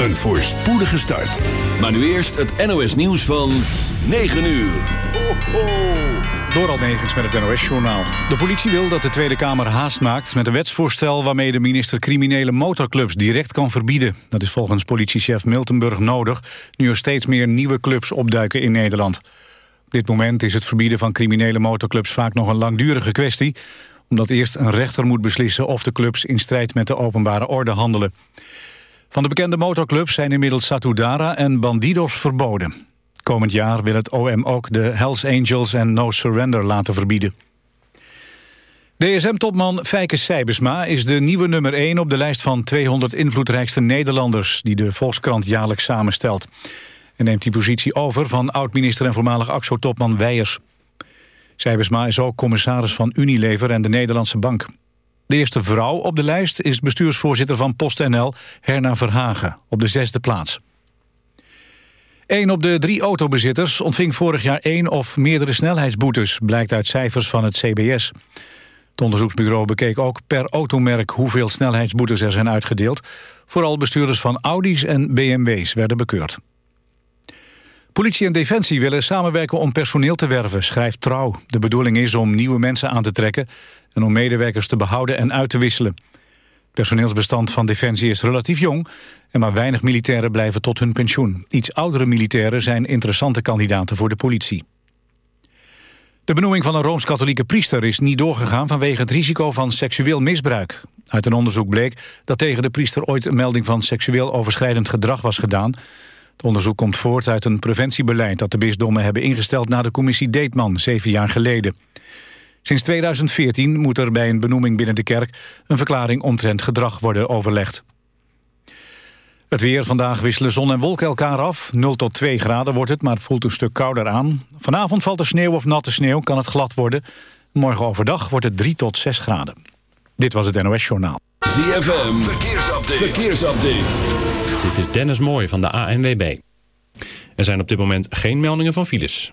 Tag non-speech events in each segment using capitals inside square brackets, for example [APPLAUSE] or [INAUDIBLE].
Een voorspoedige start. Maar nu eerst het NOS nieuws van 9 uur. Ho, ho. Door Negens met het NOS-journaal. De politie wil dat de Tweede Kamer haast maakt met een wetsvoorstel... waarmee de minister criminele motorclubs direct kan verbieden. Dat is volgens politiechef Miltenburg nodig... nu er steeds meer nieuwe clubs opduiken in Nederland. Op dit moment is het verbieden van criminele motorclubs vaak nog een langdurige kwestie... omdat eerst een rechter moet beslissen of de clubs in strijd met de openbare orde handelen. Van de bekende motorclubs zijn inmiddels Satudara en Bandidos verboden. Komend jaar wil het OM ook de Hells Angels en No Surrender laten verbieden. DSM-topman Fijke Sijbesma is de nieuwe nummer 1 op de lijst van 200 invloedrijkste Nederlanders... die de Volkskrant jaarlijks samenstelt. En neemt die positie over van oud-minister en voormalig AXO-topman Weijers. Sijbesma is ook commissaris van Unilever en de Nederlandse Bank. De eerste vrouw op de lijst is bestuursvoorzitter van PostNL, Herna Verhagen, op de zesde plaats. Een op de drie autobezitters ontving vorig jaar één of meerdere snelheidsboetes, blijkt uit cijfers van het CBS. Het onderzoeksbureau bekeek ook per automerk hoeveel snelheidsboetes er zijn uitgedeeld. Vooral bestuurders van Audi's en BMW's werden bekeurd. Politie en Defensie willen samenwerken om personeel te werven, schrijft Trouw. De bedoeling is om nieuwe mensen aan te trekken en om medewerkers te behouden en uit te wisselen. Het personeelsbestand van Defensie is relatief jong... en maar weinig militairen blijven tot hun pensioen. Iets oudere militairen zijn interessante kandidaten voor de politie. De benoeming van een Rooms-Katholieke priester is niet doorgegaan... vanwege het risico van seksueel misbruik. Uit een onderzoek bleek dat tegen de priester ooit een melding van seksueel overschrijdend gedrag was gedaan. Het onderzoek komt voort uit een preventiebeleid dat de bisdommen hebben ingesteld na de commissie Deetman, zeven jaar geleden. Sinds 2014 moet er bij een benoeming binnen de kerk... een verklaring omtrent gedrag worden overlegd. Het weer vandaag wisselen zon en wolken elkaar af. 0 tot 2 graden wordt het, maar het voelt een stuk kouder aan. Vanavond valt er sneeuw of natte sneeuw, kan het glad worden. Morgen overdag wordt het 3 tot 6 graden. Dit was het NOS Journaal. ZFM, verkeersupdate. verkeersupdate. Dit is Dennis Mooij van de ANWB. Er zijn op dit moment geen meldingen van files.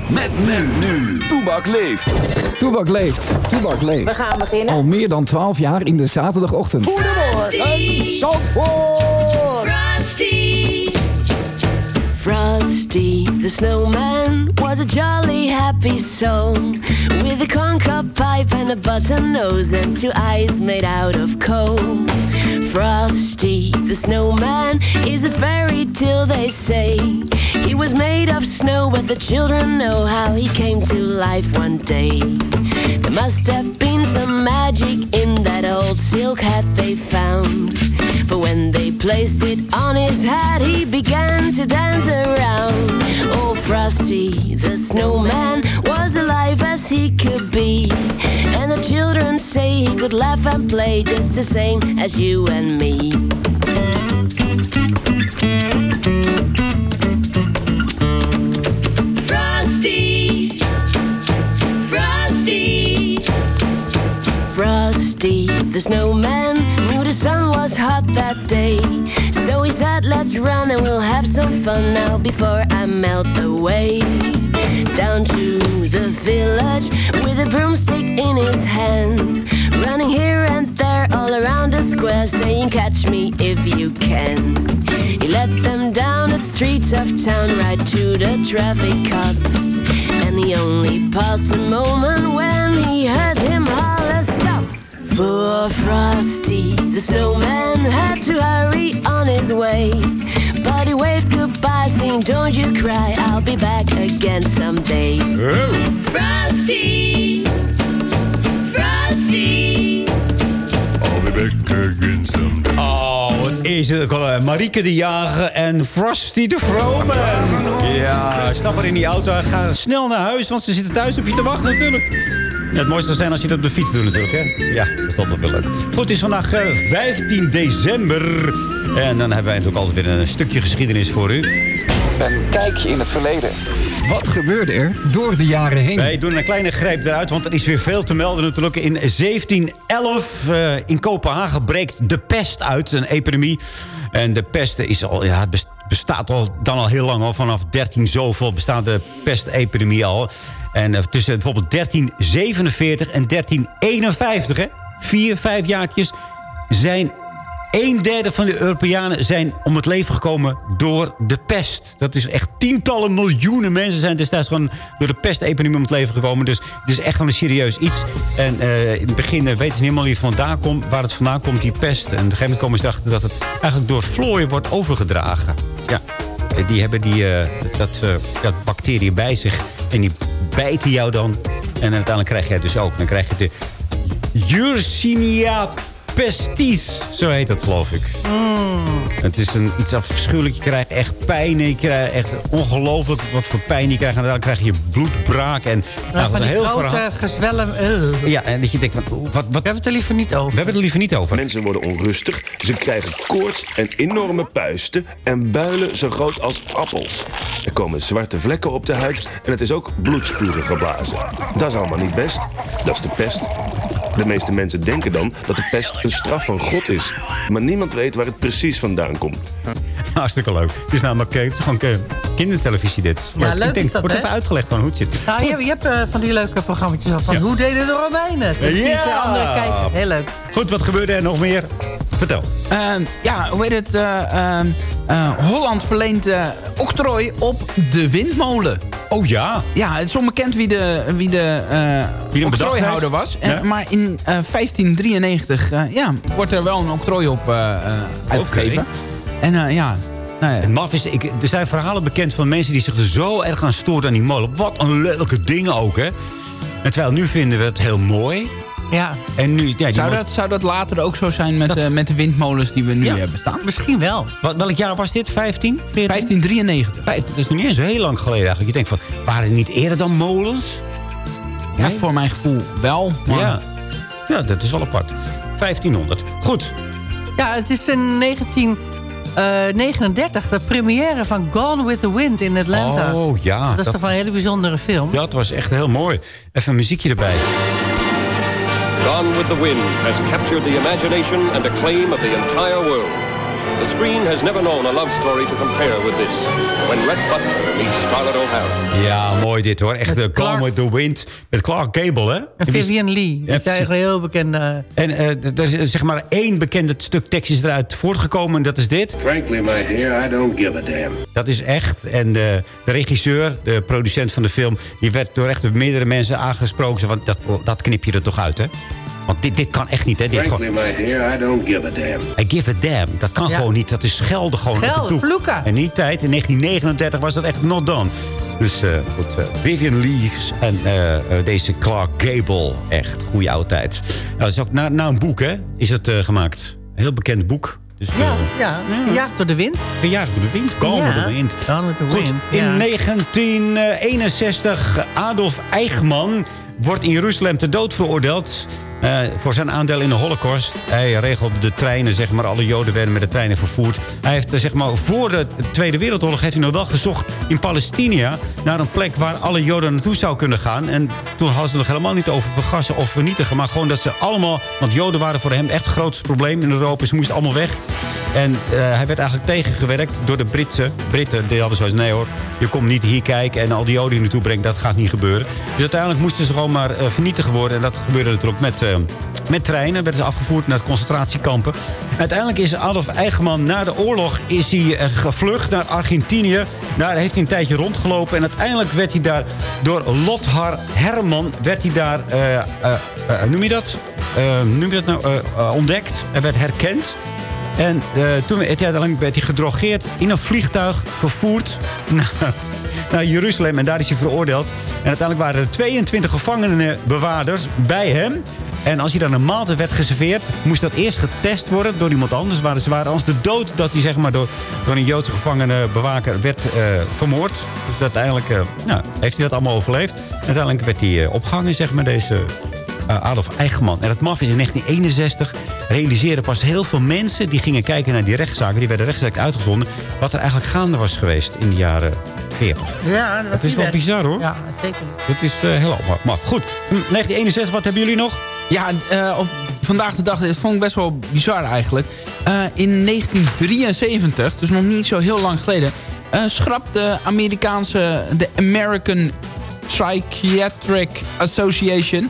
Met men nu. Toebak leeft. Toebak leeft. Toebak leeft. We gaan beginnen. Al meer dan 12 jaar in de zaterdagochtend. Goedemorgen, Zandvoort. Frosty. Frosty the snowman was a jolly happy soul with a corncob pipe and a button nose and two eyes made out of coal. Frosty the snowman is a fairy tale they say. Was made of snow, but the children know how he came to life one day. There must have been some magic in that old silk hat they found. But when they placed it on his head, he began to dance around. Oh, Frosty, the snowman, was alive as he could be. And the children say he could laugh and play just the same as you and me. The snowman, knew the sun was hot that day. So he said, Let's run and we'll have some fun now before I melt away. Down to the village with a broomstick in his hand. Running here and there all around the square, saying, Catch me if you can. He led them down the streets of town right to the traffic cop. And he only paused a moment when he heard him holler! Poor Frosty, the snowman had to hurry on his way. But he waved goodbye, saying, Don't you cry, I'll be back again someday. Frosty, Frosty. Oh, wat is het Marieke de Jager en Frosty de Froman. Ja, stap maar in die auto. Ga snel naar huis, want ze zitten thuis op je te wachten natuurlijk. Het mooiste zou zijn als je dat op de fiets doet natuurlijk. Hè? Ja, dat is toch wel leuk. Goed, het is vandaag eh, 15 december. En dan hebben wij natuurlijk altijd weer een stukje geschiedenis voor u. Een kijkje in het verleden. Wat gebeurde er door de jaren heen? Wij doen een kleine greep eruit, want er is weer veel te melden natuurlijk. In 1711 eh, in Kopenhagen breekt de pest uit, een epidemie. En de pest is al, ja, het best- bestaat al, dan al heel lang al. Vanaf 13 zoveel bestaat de pestepidemie al. En eh, tussen bijvoorbeeld 1347 en 1351, hè, vier, vijf jaartjes, zijn een derde van de Europeanen zijn om het leven gekomen door de pest. Dat is echt tientallen miljoenen mensen zijn destijds gewoon door de pestepidemie om het leven gekomen. Dus het is echt een serieus iets. En eh, in het begin eh, weten ze niet helemaal wie vandaan komt, waar het vandaan komt, die pest. En op een komen ze erachter dat het eigenlijk door vlooien wordt overgedragen. Ja, die hebben die, eh, dat, eh, dat bacteriën bij zich. En die bijten jou dan. En uiteindelijk krijg jij het dus ook. Dan krijg je de Yersinia pestis. Zo heet dat, geloof ik. Het is een, iets afschuwelijk. Je krijgt echt pijn. Je krijgt echt ongelooflijk wat voor pijn je krijgt. En dan krijg je bloedbraak. En, Nou, van een die heel grote verhaal. gezwellen... eh. Ja, en dat je denkt, wat, wat, wat, we hebben het er liever niet over. We hebben het er liever niet over. Mensen worden onrustig, ze krijgen koorts en enorme puisten en builen zo groot als appels. Er komen zwarte vlekken op de huid en het is ook bloedspuren geblazen. Dat is allemaal niet best. Dat is de pest. De meeste mensen denken dan dat de pest een straf van God is. Maar niemand weet waar het precies vandaan komt. Hartstikke leuk. Het is namelijk eh, het is gewoon eh, kindertelevisie dit. Ja, leuk ik denk, is dat, wordt even uitgelegd van hoe het zit. Nou, je, je hebt eh, van die leuke programma's van hoe deden de Romeinen? Dus Ja. ja. andere kijken. Heel leuk. Goed, wat gebeurde er nog meer? Vertel. Ehm, ja, hoe heet het? eh, ehm, eh, Holland verleent eh, octrooi op de windmolen. Oh ja? Ja, het is onbekend wie de, wie de Wie octrooihouder was. En- Ja. Maar in eh, 1593 eh, ja, wordt er wel een octrooi op uitgegeven. En ja... nou ja. Maf is, ik, er zijn verhalen bekend van mensen die zich er zo erg aan storen aan die molen. Wat een lelijke dingen ook, hè? En terwijl nu vinden we het heel mooi. Ja. En nu, ja, Zou dat, zou dat later ook zo zijn met, eh, met de windmolens die we nu Ja. hebben staan? Misschien wel. Wat, welk jaar was dit? 15? 14? 1593. Vijf- Dat is nog niet eens zo heel lang geleden eigenlijk. Je denkt van, waren er niet eerder dan molens? Ja, voor mijn gevoel wel. Maar Ja. ja, dat is wel apart. 1500. Goed. Ja, het is in 1939 de première van Gone with the Wind in Atlanta. Oh ja. dat is toch wel een hele bijzondere film. Ja, het was echt heel mooi. Even een muziekje erbij. Gone with the Wind has captured the imagination and acclaim of the entire world. The screen has never known a love story to compare with this. When Red Butler meets Scarlett O'Hara. Ja, mooi dit hoor. Echt de Calm with the Wind. Met Clark Gable, hè? En Vivian Lee. Die Ja, is eigenlijk een heel bekende... En eh, er is zeg maar één bekend stuk tekst is eruit voortgekomen. En dat is dit. Frankly, my dear, I don't give a damn. Dat is echt. En de, de regisseur, de producent van de film... die werd door echt meerdere mensen aangesproken. Van, dat, dat knip je er toch uit, hè? Want dit, dit kan echt niet, hè? Dit Frankly, gewoon, my dear, I don't give a damn. I give a damn. Dat kan Ja. gewoon niet. Dat is schelden gewoon. Schelden, de vloeken. En in die tijd, in 1939, was dat echt not done. Dus eh, goed, eh, Vivian Lee en eh, deze Clark Gable. Echt goede oude tijd. Nou, dat is ook na, na een boek, hè? Is het eh, gemaakt. Een heel bekend boek. Dus, Ja, ja, gejaagd door de wind. Gejaagd door de wind. Ja, door de wind. The Goed, wind, in ja. 1961 Adolf Eichmann wordt in Jeruzalem ter dood veroordeeld... eh, voor zijn aandeel in de holocaust. Hij regelde de treinen, zeg maar. Alle joden werden met de treinen vervoerd. Hij heeft, eh, zeg maar, voor de Tweede Wereldoorlog... heeft hij nog wel gezocht in Palestina... naar een plek waar alle joden naartoe zou kunnen gaan. En toen hadden ze nog helemaal niet over vergassen of vernietigen... maar gewoon dat ze allemaal... want joden waren voor hem echt het grootste probleem in Europa. Ze moesten allemaal weg. En eh, hij werd eigenlijk tegengewerkt door de Britse, Britten. Die hadden zoiets, nee hoor, je komt niet hier kijken... en al die joden naartoe brengt, dat gaat niet gebeuren. Dus uiteindelijk moesten ze gewoon maar eh, vernietigd worden. En dat gebeurde natuurlijk met, met treinen. Werden ze afgevoerd naar concentratiekampen. Uiteindelijk is Adolf Eichmann na de oorlog is hij, eh, gevlucht naar Argentinië. Daar heeft hij een tijdje rondgelopen. En uiteindelijk werd hij daar door Lothar Hermann... werd hij daar, eh, eh, eh, noem je dat? Eh, noem je dat nou? Eh, eh, ontdekt. Hij werd herkend. En eh, toen werd hij werd hij gedrogeerd in een vliegtuig vervoerd [LAUGHS] naar, naar Jeruzalem. En daar is hij veroordeeld. En uiteindelijk waren er 22 gevangenenbewaarders bij hem. En als hij dan een maaltijd werd geserveerd... moest dat eerst getest worden door iemand anders. Ze waren anders de dood dat hij zeg maar, door, door een Joodse gevangenenbewaker werd eh, vermoord. Dus uiteindelijk nou, heeft hij dat allemaal overleefd. Uiteindelijk werd hij eh, opgehangen, zeg maar, deze Adolf Eichmann. En het maf is in 1961 realiseerden pas heel veel mensen... die gingen kijken naar die rechtszaken. Die werden rechtszaken uitgezonden. Wat er eigenlijk gaande was geweest in de jaren 40. Ja, Dat is wel bizar, hoor. Ja, zeker. Dat is eh, heel maf. Goed, 1961, wat hebben jullie nog? Ja, eh, op vandaag de dag, dit vond ik best wel bizar eigenlijk. Eh, in 1973, dus nog niet zo heel lang geleden... eh schrapt de Amerikaanse, de American Psychiatric Association...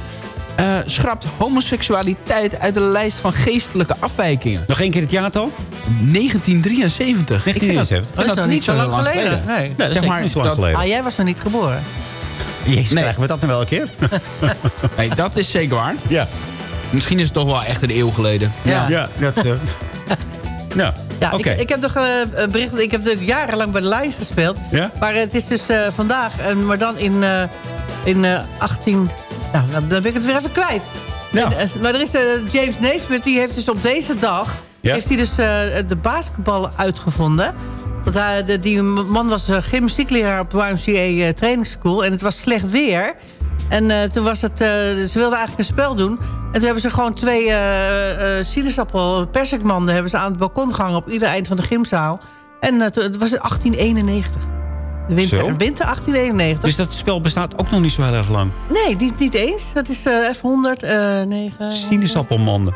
eh, schrapt homoseksualiteit uit de lijst van geestelijke afwijkingen. Nog één keer het jaartal? 1973. 1973. Dat, dat, niet zo lang geleden. Nee, dat is Zeg echt niet zo lang geleden. Ah, jij was nog niet geboren. Jezus, Nee. krijgen we dat nou wel een keer? [LAUGHS] Nee, dat is zeker waar. ja. Misschien is het toch wel echt een eeuw geleden. Ja. Ja, dat... eh, nou, [LAUGHS] Ja, oké. ik, ik heb toch eh, een bericht. Ik heb natuurlijk jarenlang bij de Lions gespeeld. Ja? Maar het is dus eh, vandaag, maar dan in, eh, in eh, 18. Nou, dan ben ik het weer even kwijt. Ja. En, eh, maar er is eh, James Naismith, die heeft dus op deze dag. Ja. Heeft hij dus eh, de basketbal uitgevonden. Want hij, de, die man was uh, gymnastiekleraar op YMCA Training School. En het was slecht weer. En toen was het, ze wilden eigenlijk een spel doen. En toen hebben ze gewoon twee eh sinaasappel persikmanden... hebben ze aan het balkon gehangen op ieder eind van de gymzaal. En toen- het was in 1891. Winter, winter 1891. Dus dat spel bestaat ook nog niet zo heel erg lang. Nee, niet, niet eens. Dat is eh even 100, eh 9, Sinaasappelmanden.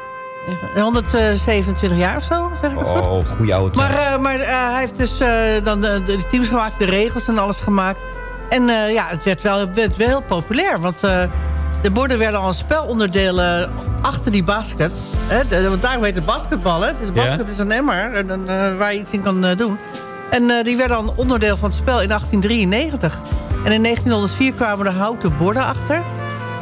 127 jaar of zo, zeg ik het goed? Oh, goeie oude. Maar, eh, maar eh, hij heeft dus dan de, de teams gemaakt, de regels en alles gemaakt. En ja, het werd wel, het werd wel heel populair. Want de borden werden als spelonderdelen achter die baskets. Hè, de- want daar heet het basketbal. Hè? Het is, een basket is een emmer en dan, waar je iets in kan doen. En eh, die werden dan onderdeel van het spel in 1893. En in 1904 kwamen er houten borden achter.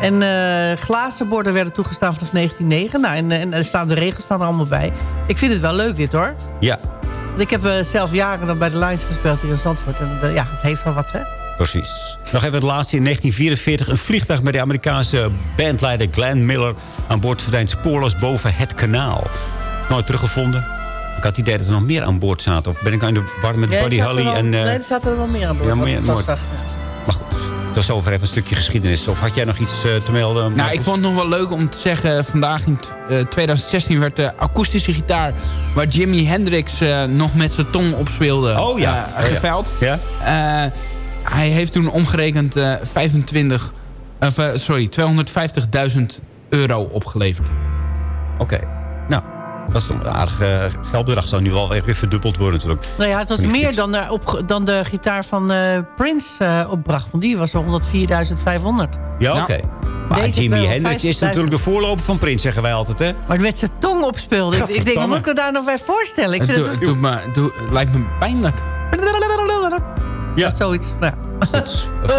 En eh, glazen borden werden toegestaan vanaf 1909. Nou, en, en staan de regels staan er allemaal bij. Ik vind het wel leuk dit hoor. Ja, Want Ik heb eh, zelf jaren dan bij de Lions gespeeld hier in Zandvoort. En ja, het heeft wel wat, hè? precies. Nog even het laatste. In 1944 een vliegtuig met de Amerikaanse bandleider Glenn Miller... aan boord verdwijnt spoorloos boven het kanaal. Nooit teruggevonden. Ik had het idee dat er nog meer aan boord zaten. Of ben ik aan de war met Ja, Buddy Holly en... eh, nee, er zaten er wel meer aan boord. Ja, meer-. Maar goed, dat is zover even een stukje geschiedenis. Of had jij nog iets eh, te melden? Nou, ik vond het nog wel leuk om te zeggen... vandaag in eh, 2016 werd de akoestische gitaar... waar Jimi Hendrix eh, nog met zijn tong op speelde, Oh ja. eh, Oh ja. geveild. Ja? Eh, hij heeft toen omgerekend eh 25... of, eh, sorry, 250.000 euro opgeleverd. Oké. Nou, dat is een aardige geldbedrag. Zou nu wel weer verdubbeld worden natuurlijk. Nou ja, het was meer dan de, op, dan de gitaar van eh, Prince eh, opbracht. Want die was al 104.500. Ja, oké. Maar Deze Jimi 250.000. Hendrix is natuurlijk de voorloper van Prince, zeggen wij altijd, hè? Maar met zijn tong opspeelde. Ik, ik denk, wat moet ik me daar nou bij voorstellen? Ik doet- het, het doet- het lijkt me pijnlijk. [LAUGHS] Ja. Zoiets. Nou, ja. [LAUGHS]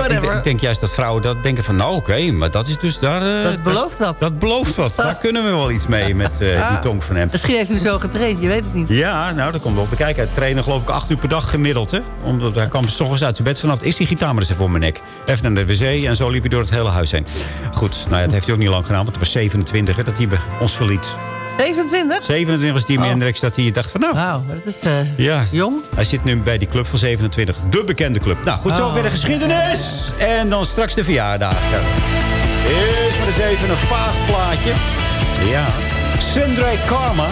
Ik, denk- ik denk juist dat vrouwen dat denken van... nou, oké, maar dat is dus daar... eh, Dat belooft wat. Dat belooft wat. Daar [LAUGHS] kunnen we wel iets mee met eh, die Ah. tong van hem. Misschien heeft u zo getraind, je weet het niet. Ja, nou, dat komt wel bekijken. Hij trainde geloof ik acht uur per dag gemiddeld, hè? Omdat hij kwam s ochtends uit zijn bed vanaf. Is die gitaar maar eens even voor mijn nek. Even naar de wc en zo liep hij door het hele huis heen. Goed, nou ja, dat heeft hij ook niet lang gedaan. Want het was 27, hè, dat hij ons verliet. 27? 27 was Jimi Oh. Hendrix dat hij dacht van nou... Wauw, dat is eh, Ja. jong. Hij zit nu bij die club van 27. De bekende club. Nou, goed, zo Oh. weer de geschiedenis. En dan straks de verjaardagen. Eerst maar eens even een vaag plaatje. Ja. Sundray Karma.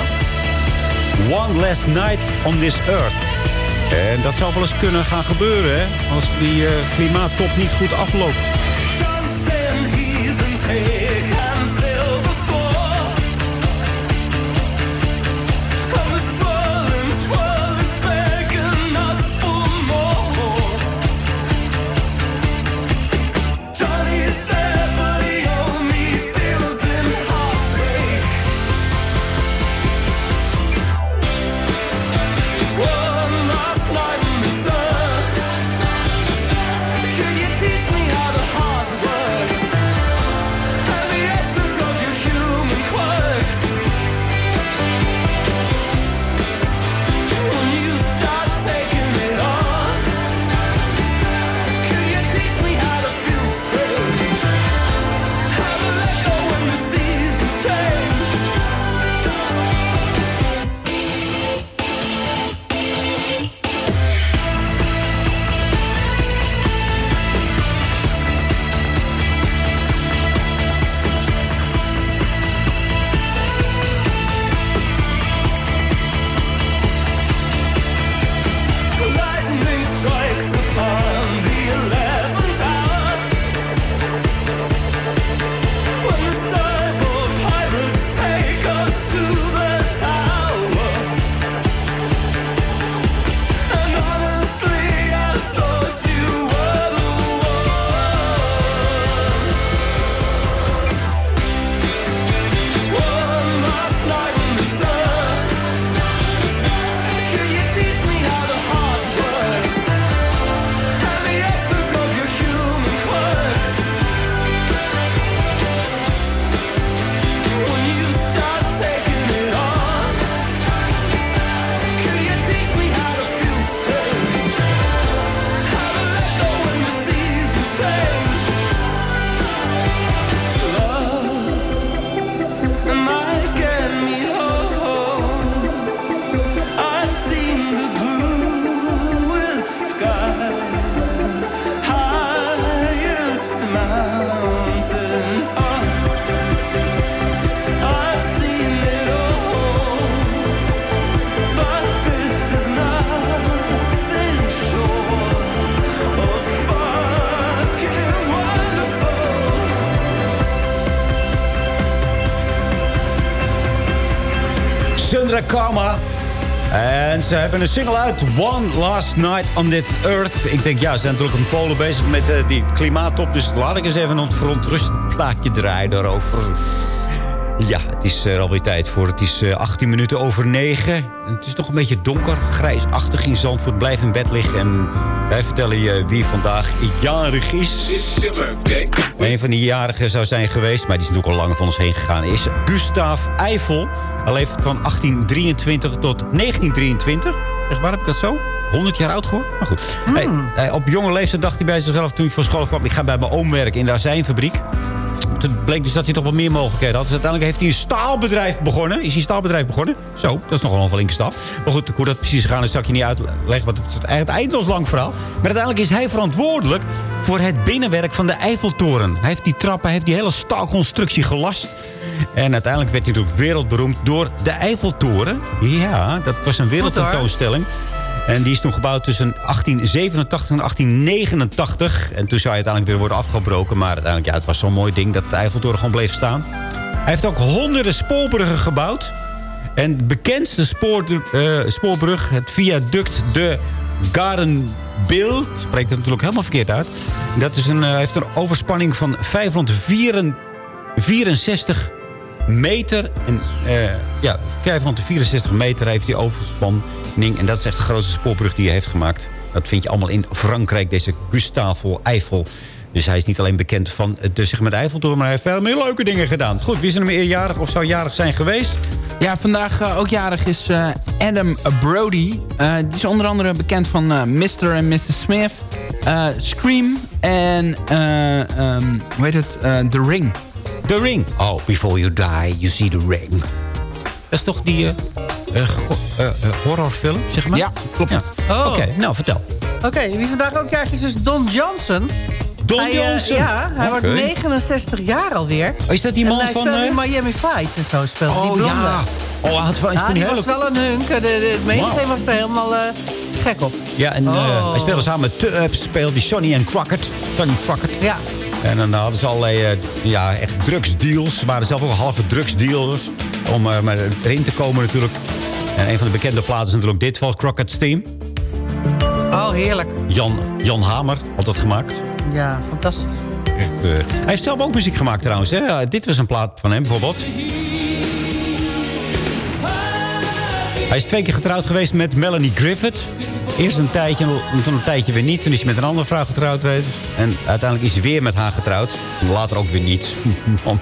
One last night on this earth. En dat zou wel eens kunnen gaan gebeuren, hè. Als die eh, klimaattop niet goed afloopt. Karma. En ze hebben een single uit. One Last Night on This Earth. Ik denk, ja, ze zijn natuurlijk in Polen bezig met eh, die klimaattop. Dus laat ik eens even een verontrust plaatje draaien daarover. Ja, het is er alweer tijd voor. Het is eh, 18 minuten over 9. En het is nog een beetje donker, grijsachtig in Zandvoort. Blijf in bed liggen en wij vertellen je wie vandaag jarig is. Een van die jarigen zou zijn geweest, maar die is natuurlijk al lang van ons heen gegaan... is Gustav Eiffel. Hij leeft van 1823 tot 1923. Echt waar, heb ik dat zo? 100 jaar oud geworden? Maar goed. Hij- hij- op jonge leeftijd dacht hij bij zichzelf toen hij van school kwam... ik ga bij mijn oom werken in de azijnfabriek. Toen bleek dus dat hij toch wat meer mogelijkheden had. Dus uiteindelijk heeft hij een staalbedrijf begonnen. Is hij een staalbedrijf begonnen? Zo, dat is nogal een flinke stap. Maar goed, hoe dat precies is, zal ik je niet uitleggen. Want het is eigenlijk het eindeloos lang verhaal. Maar uiteindelijk is hij verantwoordelijk voor het binnenwerk van de Eiffeltoren. Hij heeft die trappen, hij heeft die hele staalconstructie gelast. En uiteindelijk werd hij natuurlijk wereldberoemd door de Eiffeltoren. Ja, dat was een wereldtentoonstelling. En die is toen gebouwd tussen 1887 en 1889. En toen zou hij uiteindelijk weer worden afgebroken. Maar uiteindelijk, ja, het was zo'n mooi ding dat de Eiffeltoren gewoon bleef staan. Hij heeft ook honderden spoorbruggen gebouwd. En de bekendste spoor, eh, spoorbrug, het viaduct de Garenbil... spreekt het natuurlijk helemaal verkeerd uit. Dat is een, eh, heeft een overspanning van 564 meter. En, eh, ja, 564 meter heeft die overspanning. En dat is echt de grootste spoorbrug die hij heeft gemaakt. Dat vind je allemaal in Frankrijk, deze Gustave Eiffel. Dus hij is niet alleen bekend van de zeg maar, Eiffeltoren... maar hij heeft veel meer leuke dingen gedaan. Goed, wie is er nog meer jarig of zou jarig zijn geweest? Ja, vandaag eh, ook jarig is eh, Adam Brody. Eh, die is onder andere bekend van Mr. en Mrs. Smith, Scream en eh, ehm, hoe heet het? The Ring. The Ring. Oh, before you die, you see the ring. Dat is toch die eh, eh, eh, horrorfilm, zeg maar? Ja, klopt. Oh. Oké, nou, vertel. Oké, wie vandaag ook jarig is, is Don Johnson. Don Hij, Johnson? ja, hij wordt 69 jaar alweer. Oh, is dat die man hij van, eh, in Miami Vice en zo speelde die Oh, blonde. ja. Oh, hij had wel- Ja, die die was wel een hunk. De, de, was er helemaal eh, gek op. Ja, en eh, Oh. hij speelde samen met Tubbs, speelde die Sonny en Crockett. Sonny Crockett. Ja. En dan hadden ze allerlei eh, ja, echt drugsdeals. Ze waren zelf ook halve drugsdealers. Om eh, maar erin te komen natuurlijk. En een van de bekende platen is natuurlijk dit van Crockett's Team. Oh, heerlijk. Jan, Jan Hamer had dat gemaakt. Ja, fantastisch. Echt, eh, hij heeft zelf ook muziek gemaakt trouwens. Hè? Dit was een plaat van hem bijvoorbeeld. Hij is twee keer getrouwd geweest met Melanie Griffith. Eerst een tijdje, en toen een tijdje weer niet. Toen is hij met een andere vrouw getrouwd geweest. En uiteindelijk is hij weer met haar getrouwd. En later ook weer niet. [LAUGHS]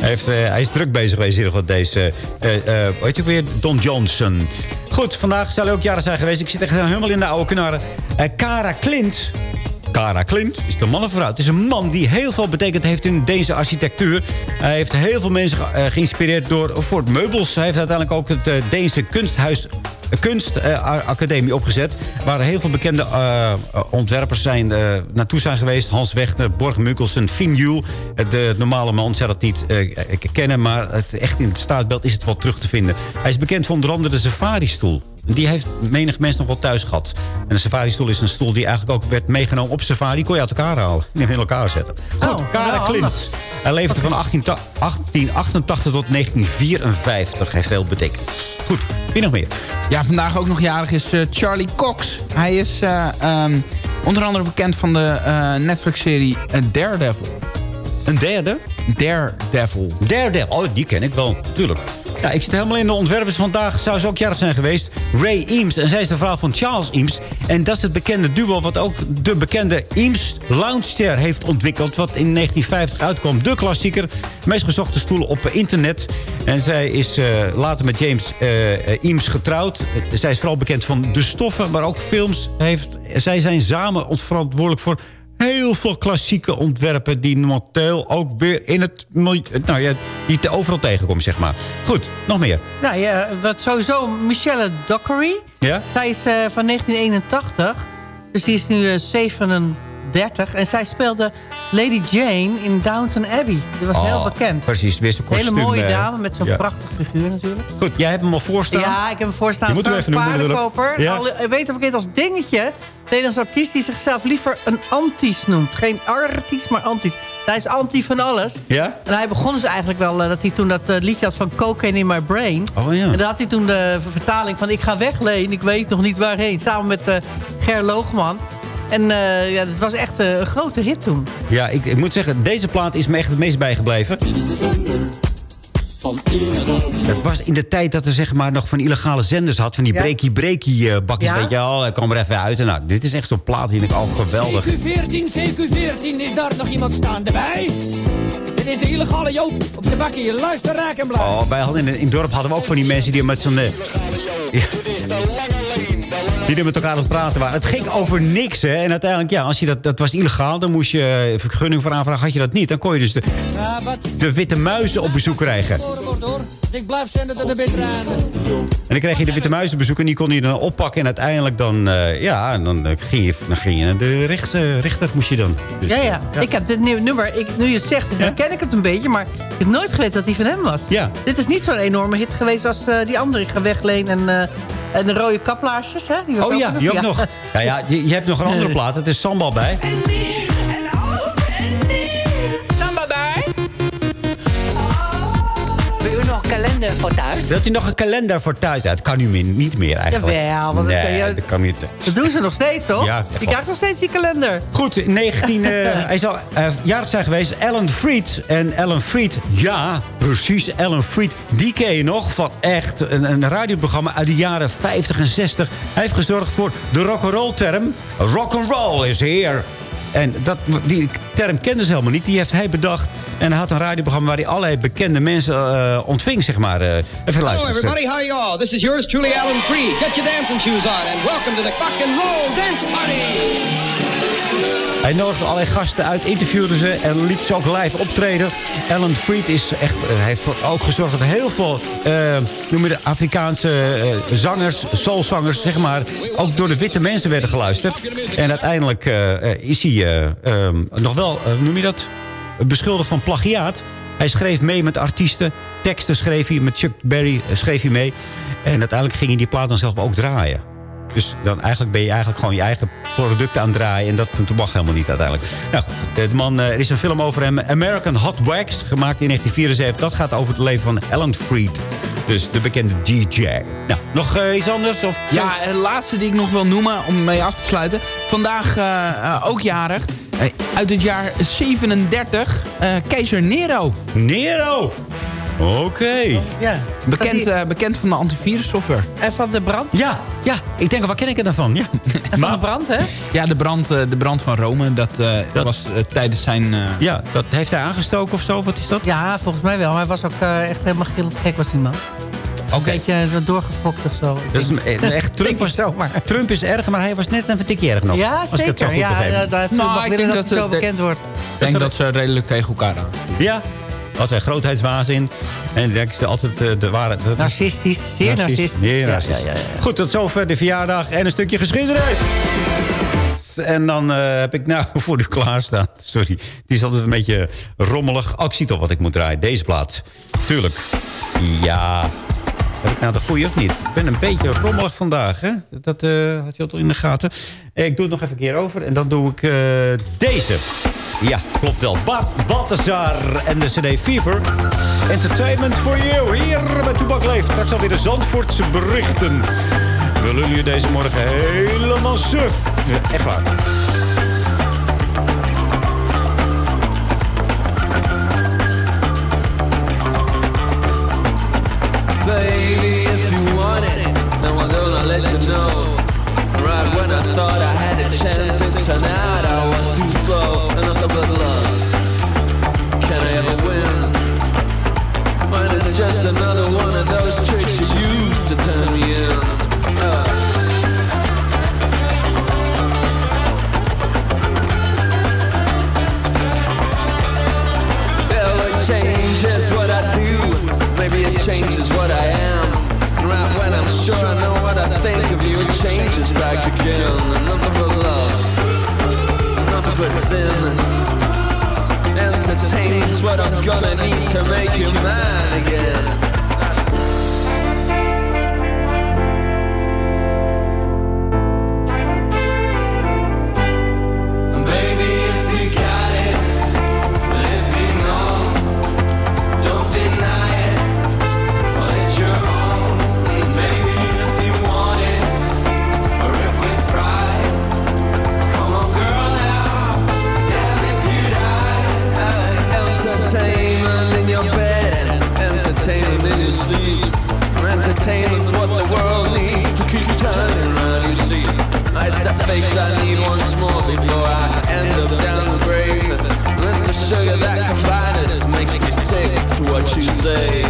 Hij, heeft, eh, hij is druk bezig geweest hier met deze... eh eh weet je weer? Don Johnson. Goed, vandaag zal hij ook jaren zijn geweest. Ik zit echt helemaal in de oude knarren. Eh Cara Clint. Cara Clint is de man of vrouw. Het is een man die heel veel betekend heeft in deze architectuur. Hij heeft heel veel mensen eh, geïnspireerd door Ford Meubels. Hij heeft uiteindelijk ook het eh, Deense kunsthuis kunstacademie opgezet. Waar heel veel bekende eh, eh, ontwerpers zijn, eh, naartoe zijn geweest. Hans Wegner, Borg Mukkelsen. Eh, De normale man zou dat niet kennen. Maar het, echt in het staatsbeeld is het wel terug te vinden. Hij is bekend voor onder andere de safari-stoel. Die heeft menig mens nog wel thuis gehad. En een safari-stoel is een stoel die eigenlijk ook werd meegenomen op safari. Die kon je uit elkaar halen. En in elkaar zetten. Goed, Oh, wel Clint. handig. Hij leefde van 18 ta- 1888 tot 1954. Heeft veel betekend. Goed, wie nog meer? Ja, vandaag ook nog jarig is eh, Charlie Cox. Hij is eh, ehm, onder andere bekend van de eh, Netflix-serie Daredevil. Een derde? Daredevil. Daredevil, oh, die ken ik wel, tuurlijk. Ja, ik zit helemaal in de ontwerpers vandaag. Zou ze ook jarig zijn geweest. Ray Eames. En zij is de vrouw van Charles Eames. En dat is het bekende duo wat ook de bekende Eames Lounge Chair heeft ontwikkeld. Wat in 1950 uitkwam. De klassieker. Meest gezochte stoel op internet. En zij is eh, later met James eh, eh, Eames getrouwd. Zij is vooral bekend van de stoffen, maar ook films. Heeft, zij zijn samen verantwoordelijk voor heel veel klassieke ontwerpen... die momenteel ook weer in het milieu... Nou ja, die te overal tegenkomen, zeg maar. Goed, nog meer. Nou ja, wat sowieso Michelle Dockery. Ja? Zij is eh, van 1981. Dus die is nu eh, 37. En zij speelde Lady Jane in Downton Abbey. Die was heel Oh, bekend. Precies, weer Een hele kostuum. mooie eh, dame met zo'n ja. prachtig figuur natuurlijk. Goed, jij hebt hem al voorstaan. Ja, ik heb hem voorstaan. Je moet hem even. Paardenkoper. Ja. Al, eh, beter bekend als Dingetje. Nederlands artiest die zichzelf liever een antis noemt. Geen artiest, maar antis. Hij is anti van alles. Ja? En hij begon dus eigenlijk wel eh, dat hij toen dat eh, liedje had van Cocaine in My Brain. Oh ja. En dan had hij toen de vertaling van Ik ga wegleen, ik weet nog niet waarheen. Samen met Ger Loogman. En eh, ja, het was echt eh, een grote hit toen. Ja, ik, ik moet zeggen, deze plaat is me echt het meest bijgebleven. Het was in de tijd dat er zeg maar nog van illegale zenders had. Van die Ja. breakie-breakie eh, bakjes, Ja? weet je wel. Ik kwam er even uit. En nou, dit is echt zo'n plaat die ik al geweldig. CQ14, CQ14, is daar nog iemand staande bij? Dit is de illegale Joop op zijn bakkie. Luister, raak en. Oh, wij hadden in, in het dorp hadden we ook van die mensen die met zo'n... ja, die er met elkaar aan het praten waren. Het ging over niks, hè. En uiteindelijk, ja, als je dat, dat was illegaal. Dan moest je eh, vergunning voor aanvragen. Had je dat niet, dan kon je dus de, wat? de witte muizen op bezoek krijgen. Ik blijf zenden tot de bitraden. En dan kreeg je de witte muizen bezoeken en die kon je dan oppakken. En uiteindelijk dan, eh, ja, en dan, eh, ging je, dan ging je naar de rechts, rechter, moest je dan. Dus, ja, ja, Ik heb dit nieuwe nummer, ik, nu je het zegt, dan ken ik het een beetje. Maar ik heb nooit geweten dat die van hem was. Ja. Dit is niet zo'n enorme hit geweest als die andere. Ik ga wegleen en, eh, en de rode kaplaarsjes. Hè? Die was Oh ja, die ook nog. Ja, ja, je, je hebt nog een andere [LAUGHS] plaat. Het is Sambal bij. Kalender voor thuis? Wilt u nog een kalender voor thuis? Ja, dat kan nu meer- niet meer eigenlijk. Jawel, want dat nee, zei je- dat kan niet. Dat doen ze nog steeds, toch? Ja, je krijgt nog steeds die kalender. Goed, in 19, [LAUGHS] eh, hij zou eh, jarig zijn geweest. Alan Freed. En Alan Freed, ja, precies. Alan Freed, die ken je nog van echt een, een radioprogramma uit de jaren 50 en 60. Hij heeft gezorgd voor de rock'n'roll term. Rock'n'roll is here. En dat, die term kenden ze helemaal niet. Die heeft hij bedacht. En hij had een radioprogramma waar hij allerlei bekende mensen eh, ontving, zeg maar. Eh, even Hello, luisteren. everybody. How you all? This is yours truly, Alan Freed. Get your dancing shoes on and welcome to the Cock and Roll Dance Party. Hij nodigde allerlei gasten uit, interviewde ze en liet ze ook live optreden. Alan Freed is echt, eh, heeft ook gezorgd dat heel veel eh, noem je de Afrikaanse zangers, soulzangers, zeg maar, ook door de witte mensen werden geluisterd. En uiteindelijk is hij eh, ehm, nog wel, noem je dat, beschuldigd van plagiaat. Hij schreef mee met artiesten. Teksten schreef hij, met Chuck Berry eh, schreef hij mee. En uiteindelijk ging hij die plaat dan zelf ook draaien. Dus dan eigenlijk ben je eigenlijk gewoon je eigen producten aan het draaien. En dat mag helemaal niet uiteindelijk. Nou, man, eh, er is een film over hem. American Hot Wax, gemaakt in 1974. Dat gaat over het leven van Alan Freed. Dus de bekende DJ. Nou, nog eh, iets anders? Of Ja, de laatste die ik nog wil noemen, om mee af te sluiten. Vandaag ook jarig. Uit het jaar 37, eh, keizer Nero. Nero? Oké. Ja. Bekend, eh, bekend van de antivirussoftware. En van de brand? Ja, ja. Ik denk, waar ken ik het dan van? Ja. [LAUGHS] En van de brand, hè? Ja, de brand, eh, de brand van Rome. Dat, eh, was tijdens zijn... eh, Ja, dat heeft hij aangestoken of zo? Wat is dat? Ja, volgens mij wel. Maar hij was ook echt helemaal gillend gek, was die man. Een beetje eh, doorgefokt of zo. Dat is een- echt, Trump, was, Trump is erg, maar hij was net even een tikje erg nog. Ja, Als ik het zo zeker. goed Ja, ja, daar heeft Nou, ik denk dat, dat het zo de- bekend wordt. Ik denk dat ze redelijk tegen elkaar aan. Ja, had hij grootheidswaanzin. En denk ze altijd eh, de ware... Dat Narcistisch, zeer narcistisch. Zeer Ja, narcistisch. ja, ja, ja. Goed, tot zover de verjaardag en een stukje geschiedenis. En dan eh, heb ik nou [LAUGHS] voor u klaarstaan. Sorry, die is altijd een beetje rommelig. Oh, ik zie toch wat ik moet draaien. Deze plaat. Tuurlijk. Ja. Heb ik nou de goeie of niet? Ik ben een beetje rommelig vandaag, hè? Dat eh, had je al in de gaten. Ik doe het nog even een keer over. En dan doe ik eh, deze. Ja, klopt wel. Bart Balthazar en de CD Fever. Entertainment for you. Hier bij Toebak Leeft. Straks alweer de Zandvoortse berichten. Lullen je deze morgen helemaal suf. Echt waar. Nothing but love, nothing but sin. Entertainment's what I'm gonna need to make you mine again. Entertainment's what the world needs to keep turning around, you see. It's that face I need once more before I end up down the grave. It's the sugar that combines makes me stick to what you say.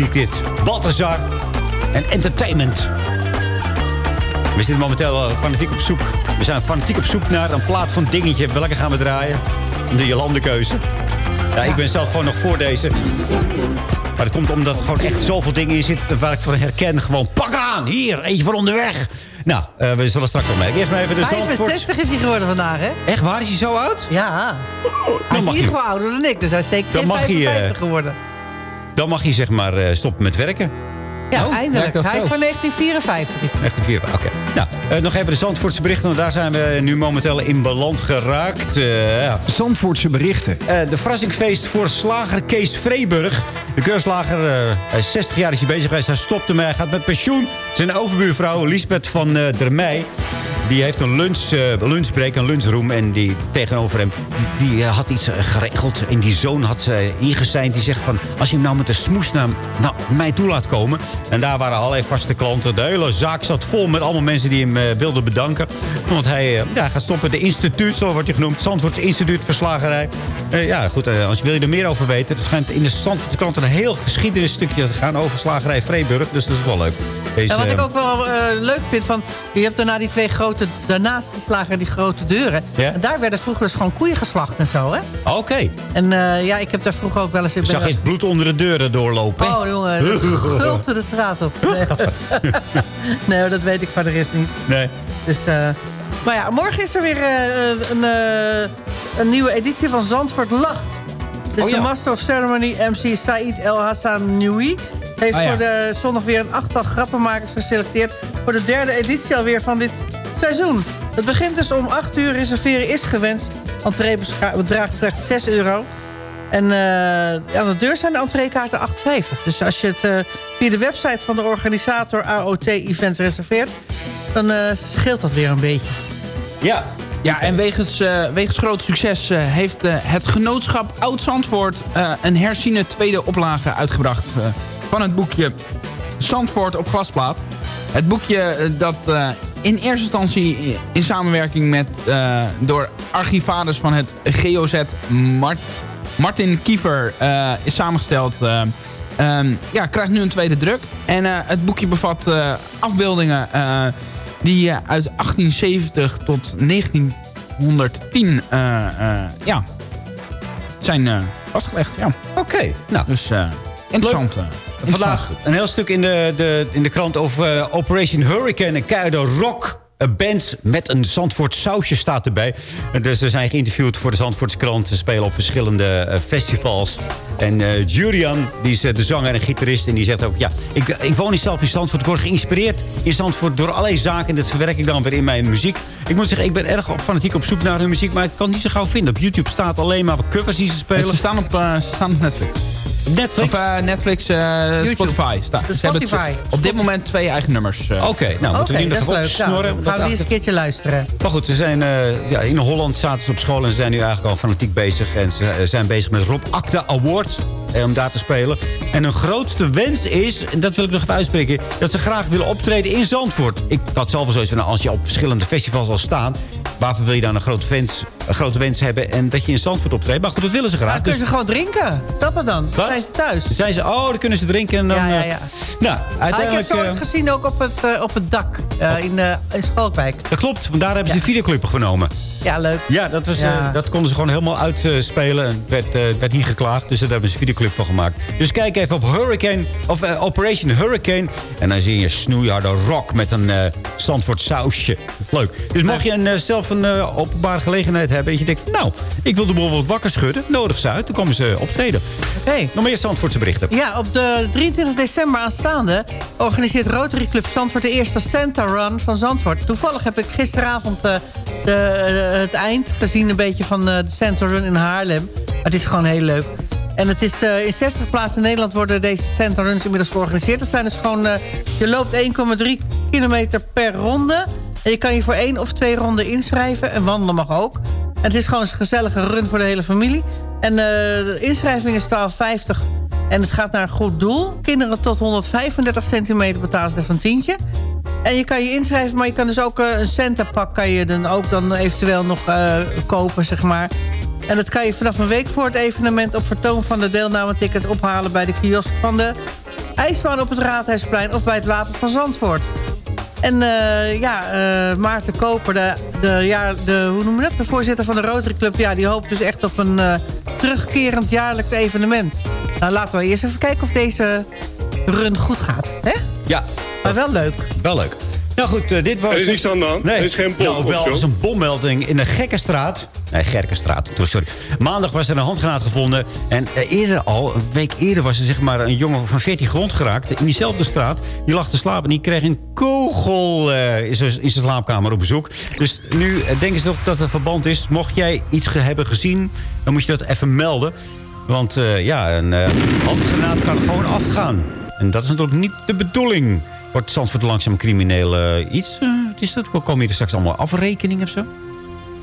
Feestmuziek dit. Balthazar en entertainment. We zitten momenteel eh, fanatiek op zoek. We zijn fanatiek op zoek naar een plaat van dingetje. Welke gaan we draaien? De Jolandekeuze. Ja, ik ben zelf gewoon nog voor deze. Maar dat komt omdat er gewoon echt zoveel dingen in zitten... waar ik van herken. Gewoon pak aan! Hier, eentje voor onderweg. Nou, eh, we zullen straks wel mee. Eerst maar even de Zandvoort. 65 is hij geworden vandaag, hè? Echt waar? Is hij zo oud? Ja. Hij is hij. geval ouder dan ik, dus hij is zeker Dan geen mag hij, eh, 55 geworden. Dan mag je zeg maar eh, stoppen met werken. Ja, Oh, eindelijk. Hij is van 1954. Is Echt een vier. Oké. Nou, eh, nog even de Zandvoortse berichten. Want daar zijn we nu momenteel in beland geraakt. Eh, ja. Zandvoortse berichten. Eh, de verrassingfeest voor slager Kees Vreeburg. De keurslager, eh, hij is 60 jaar is hij bezig geweest. Hij stopt ermee, hij gaat met pensioen. Zijn overbuurvrouw Lisbeth van eh der Meij... die heeft een lunch, eh, lunchbreak, een lunchroom. En die tegenover hem, die, die, eh, had iets eh, geregeld. En die zoon had ze ingezeind. Die zegt van, als je hem nou met een smoes naar nou, mij toe laat komen. En daar waren allerlei vaste klanten. De hele zaak zat vol met allemaal mensen die hem wilden bedanken. Want hij ja, gaat stoppen. De instituut, zo wordt hij genoemd. Zandvoorts Instituut voor Slagerij. Eh, ja, goed, als wil je er meer over weten. Er schijnt in de Zandvoortse krant een heel geschiedenisstukje te gaan over slagerij Vreeburg. Dus dat is wel leuk. Deze, Ja, wat ik ook wel eh, leuk vind, van, je hebt daarna die twee grote, daarnaast die slager die grote deuren. Ja. En daar werden vroeger dus gewoon koeien geslacht en zo, hè? Oké. En eh, ja, ik heb daar vroeger ook wel eens... ik Zag het bloed onder de deuren doorlopen? Oh, jongen, dat gulpte [LAUGHS] de straat op. Nee, [LAUGHS] nee dat weet ik van de rest niet. Nee. Dus, eh, maar ja, morgen is er weer een, een nieuwe editie van Zandvoort Lacht. Dus Oh ja. de Master of Ceremony MC Said El Hassan Nui... heeft Oh ja. voor de zondag weer een achttal grappenmakers geselecteerd... voor de derde editie alweer van dit seizoen. Het begint dus om 8 uur. Reserveren is gewenst. Entree bedraagt slechts 6 euro. En eh, aan de deur zijn de entreekaarten 8,50. Dus als je het eh, via de website van de organisator AOT Events reserveert... dan eh, scheelt dat weer een beetje. Ja. Ja, en wegens, eh, wegens groot succes eh, heeft het genootschap Oud-Zandvoort... eh, een herziene tweede oplage uitgebracht eh, van het boekje Zandvoort op glasplaat. Het boekje eh, dat eh, in eerste instantie in samenwerking met... eh, door archivaders van het GOZ Mart Martin Kiefer is samengesteld... eh, ehm, ja, krijgt nu een tweede druk. En het boekje bevat afbeeldingen... die uit 1870 tot 1910 eh, eh, ja, zijn vastgelegd. Ja. Oké, nou. Dus interessant. eh, Vandaag een heel stuk in de, de, in de krant over eh, Operation Hurricane. Een keiharde rock een band met een Zandvoort sausje staat erbij. Dus ze zijn geïnterviewd voor de Zandvoortse krant. Ze spelen op verschillende eh, festivals. En eh, Julian, die is de zanger en gitarist. En die zegt ook, ja, ik, ik woon niet zelf in Zandvoort. Ik word geïnspireerd in Zandvoort door allerlei zaken. En dat verwerk ik dan weer in mijn muziek. Ik moet zeggen, ik ben erg op- fanatiek op zoek naar hun muziek. Maar ik kan het niet zo gauw vinden. Op YouTube staat alleen maar covers die ze spelen. Ze staan op, ze staan op Netflix. Netflix? Of eh, Netflix, eh, Spotify. Sta. De Ze hebben Spotify. t- op dit moment twee eigen nummers. eh. Oké, nou, moeten we die nog even. Nou, opsnorren? dan gaan we eens een keertje luisteren. Maar goed, ze zijn, ja, in Holland zaten ze op school... en ze zijn nu eigenlijk al fanatiek bezig. En ze zijn bezig met Rob Acta Awards. om daar te spelen. En hun grootste wens is, en dat wil ik nog even uitspreken... dat ze graag willen optreden in Zandvoort. Ik had zelf wel zoiets van, nou, als je op verschillende festivals al staan... waarvoor wil je dan een grote, wens, een grote wens hebben... en dat je in Zandvoort optreedt? Maar goed, dat willen ze graag. Dan kunnen Dus- ze gewoon drinken. Snap het dan? Wat? Zijn ze thuis? zijn ze, oh, dan kunnen ze drinken en dan... Ja, ja, eh, ja. Nou, Ah, ik heb uiteindelijk... ooit eh, gezien ook op het, eh, op het dak eh, in, eh, in Schalkwijk. dat klopt, want daar hebben ze de videoclip genomen. Ja, leuk. Ja, dat, was, Ja. dat konden ze gewoon helemaal uitspelen. Het werd, werd niet geklaagd, dus daar hebben ze een videoclip van gemaakt. Dus kijk even op Hurricane, of Operation Hurricane. En dan zie je snoeiharde rock met een Zandvoort sausje. Leuk. Dus mocht je een, eh, een eh, openbare gelegenheid hebben... en je denkt, nou, ik wil de wat wakker schudden... nodig ze uit, dan komen ze optreden. Oké. Nog meer Zandvoortse berichten. Ja, op de 23 december aanstaande organiseert Rotary Club Zandvoort de eerste Santa Run van Zandvoort. Toevallig heb ik gisteravond eh, de, eh, het eind gezien een beetje van eh, de Santa Run in Haarlem. Het is gewoon heel leuk. En het is eh, in 60 plaatsen in Nederland worden deze Santa Runs inmiddels georganiseerd. Dat zijn dus gewoon, eh, je loopt 1,3 kilometer per ronde. En je kan je voor één of twee ronden inschrijven. En wandelen mag ook. Het is gewoon een gezellige run voor de hele familie. En eh, de inschrijving is 12,50 en het gaat naar een goed doel. Kinderen tot 135 centimeter betalen van een tientje. En je kan je inschrijven, maar je kan dus ook eh, een centenpak... kan je dan ook dan eventueel nog eh, kopen, zeg maar. En dat kan je vanaf een week voor het evenement... op vertoon van de deelnameticket ophalen... bij de kiosk van de ijsbaan op het Raadhuisplein... of bij het Wapen van Zandvoort. En eh, ja, eh, Maarten Koper, de, de, ja, de, hoe noem je dat? de voorzitter van de Rotary Club... Ja, die hoopt dus echt op een eh, terugkerend jaarlijks evenement. Nou, laten we eerst even kijken of deze run goed gaat. Hè? Ja. Maar wel leuk. Wel leuk. Nou goed, eh, dit was... Er is niks aan de hand. Nee. Er is geen bom Nou, wel zo. was een bommelding in de Gekkenstraat. Nee, Gerkenstraat. Sorry. Maandag was er een handgranaat gevonden. En eh, eerder al, een week eerder, was er zeg maar een jongen van 14 gewond geraakt. In diezelfde straat. Die lag te slapen en die kreeg een kogel eh, in zijn slaapkamer op bezoek. Dus nu denken ze toch dat er verband is. Mocht jij iets hebben gezien, dan moet je dat even melden. Want ja, een eh, handgranaat kan gewoon afgaan. En dat is natuurlijk niet de bedoeling. Wordt Zandvoort langzaam crimineel eh, iets? Eh, wat is dat? Komen hier straks allemaal afrekeningen of zo?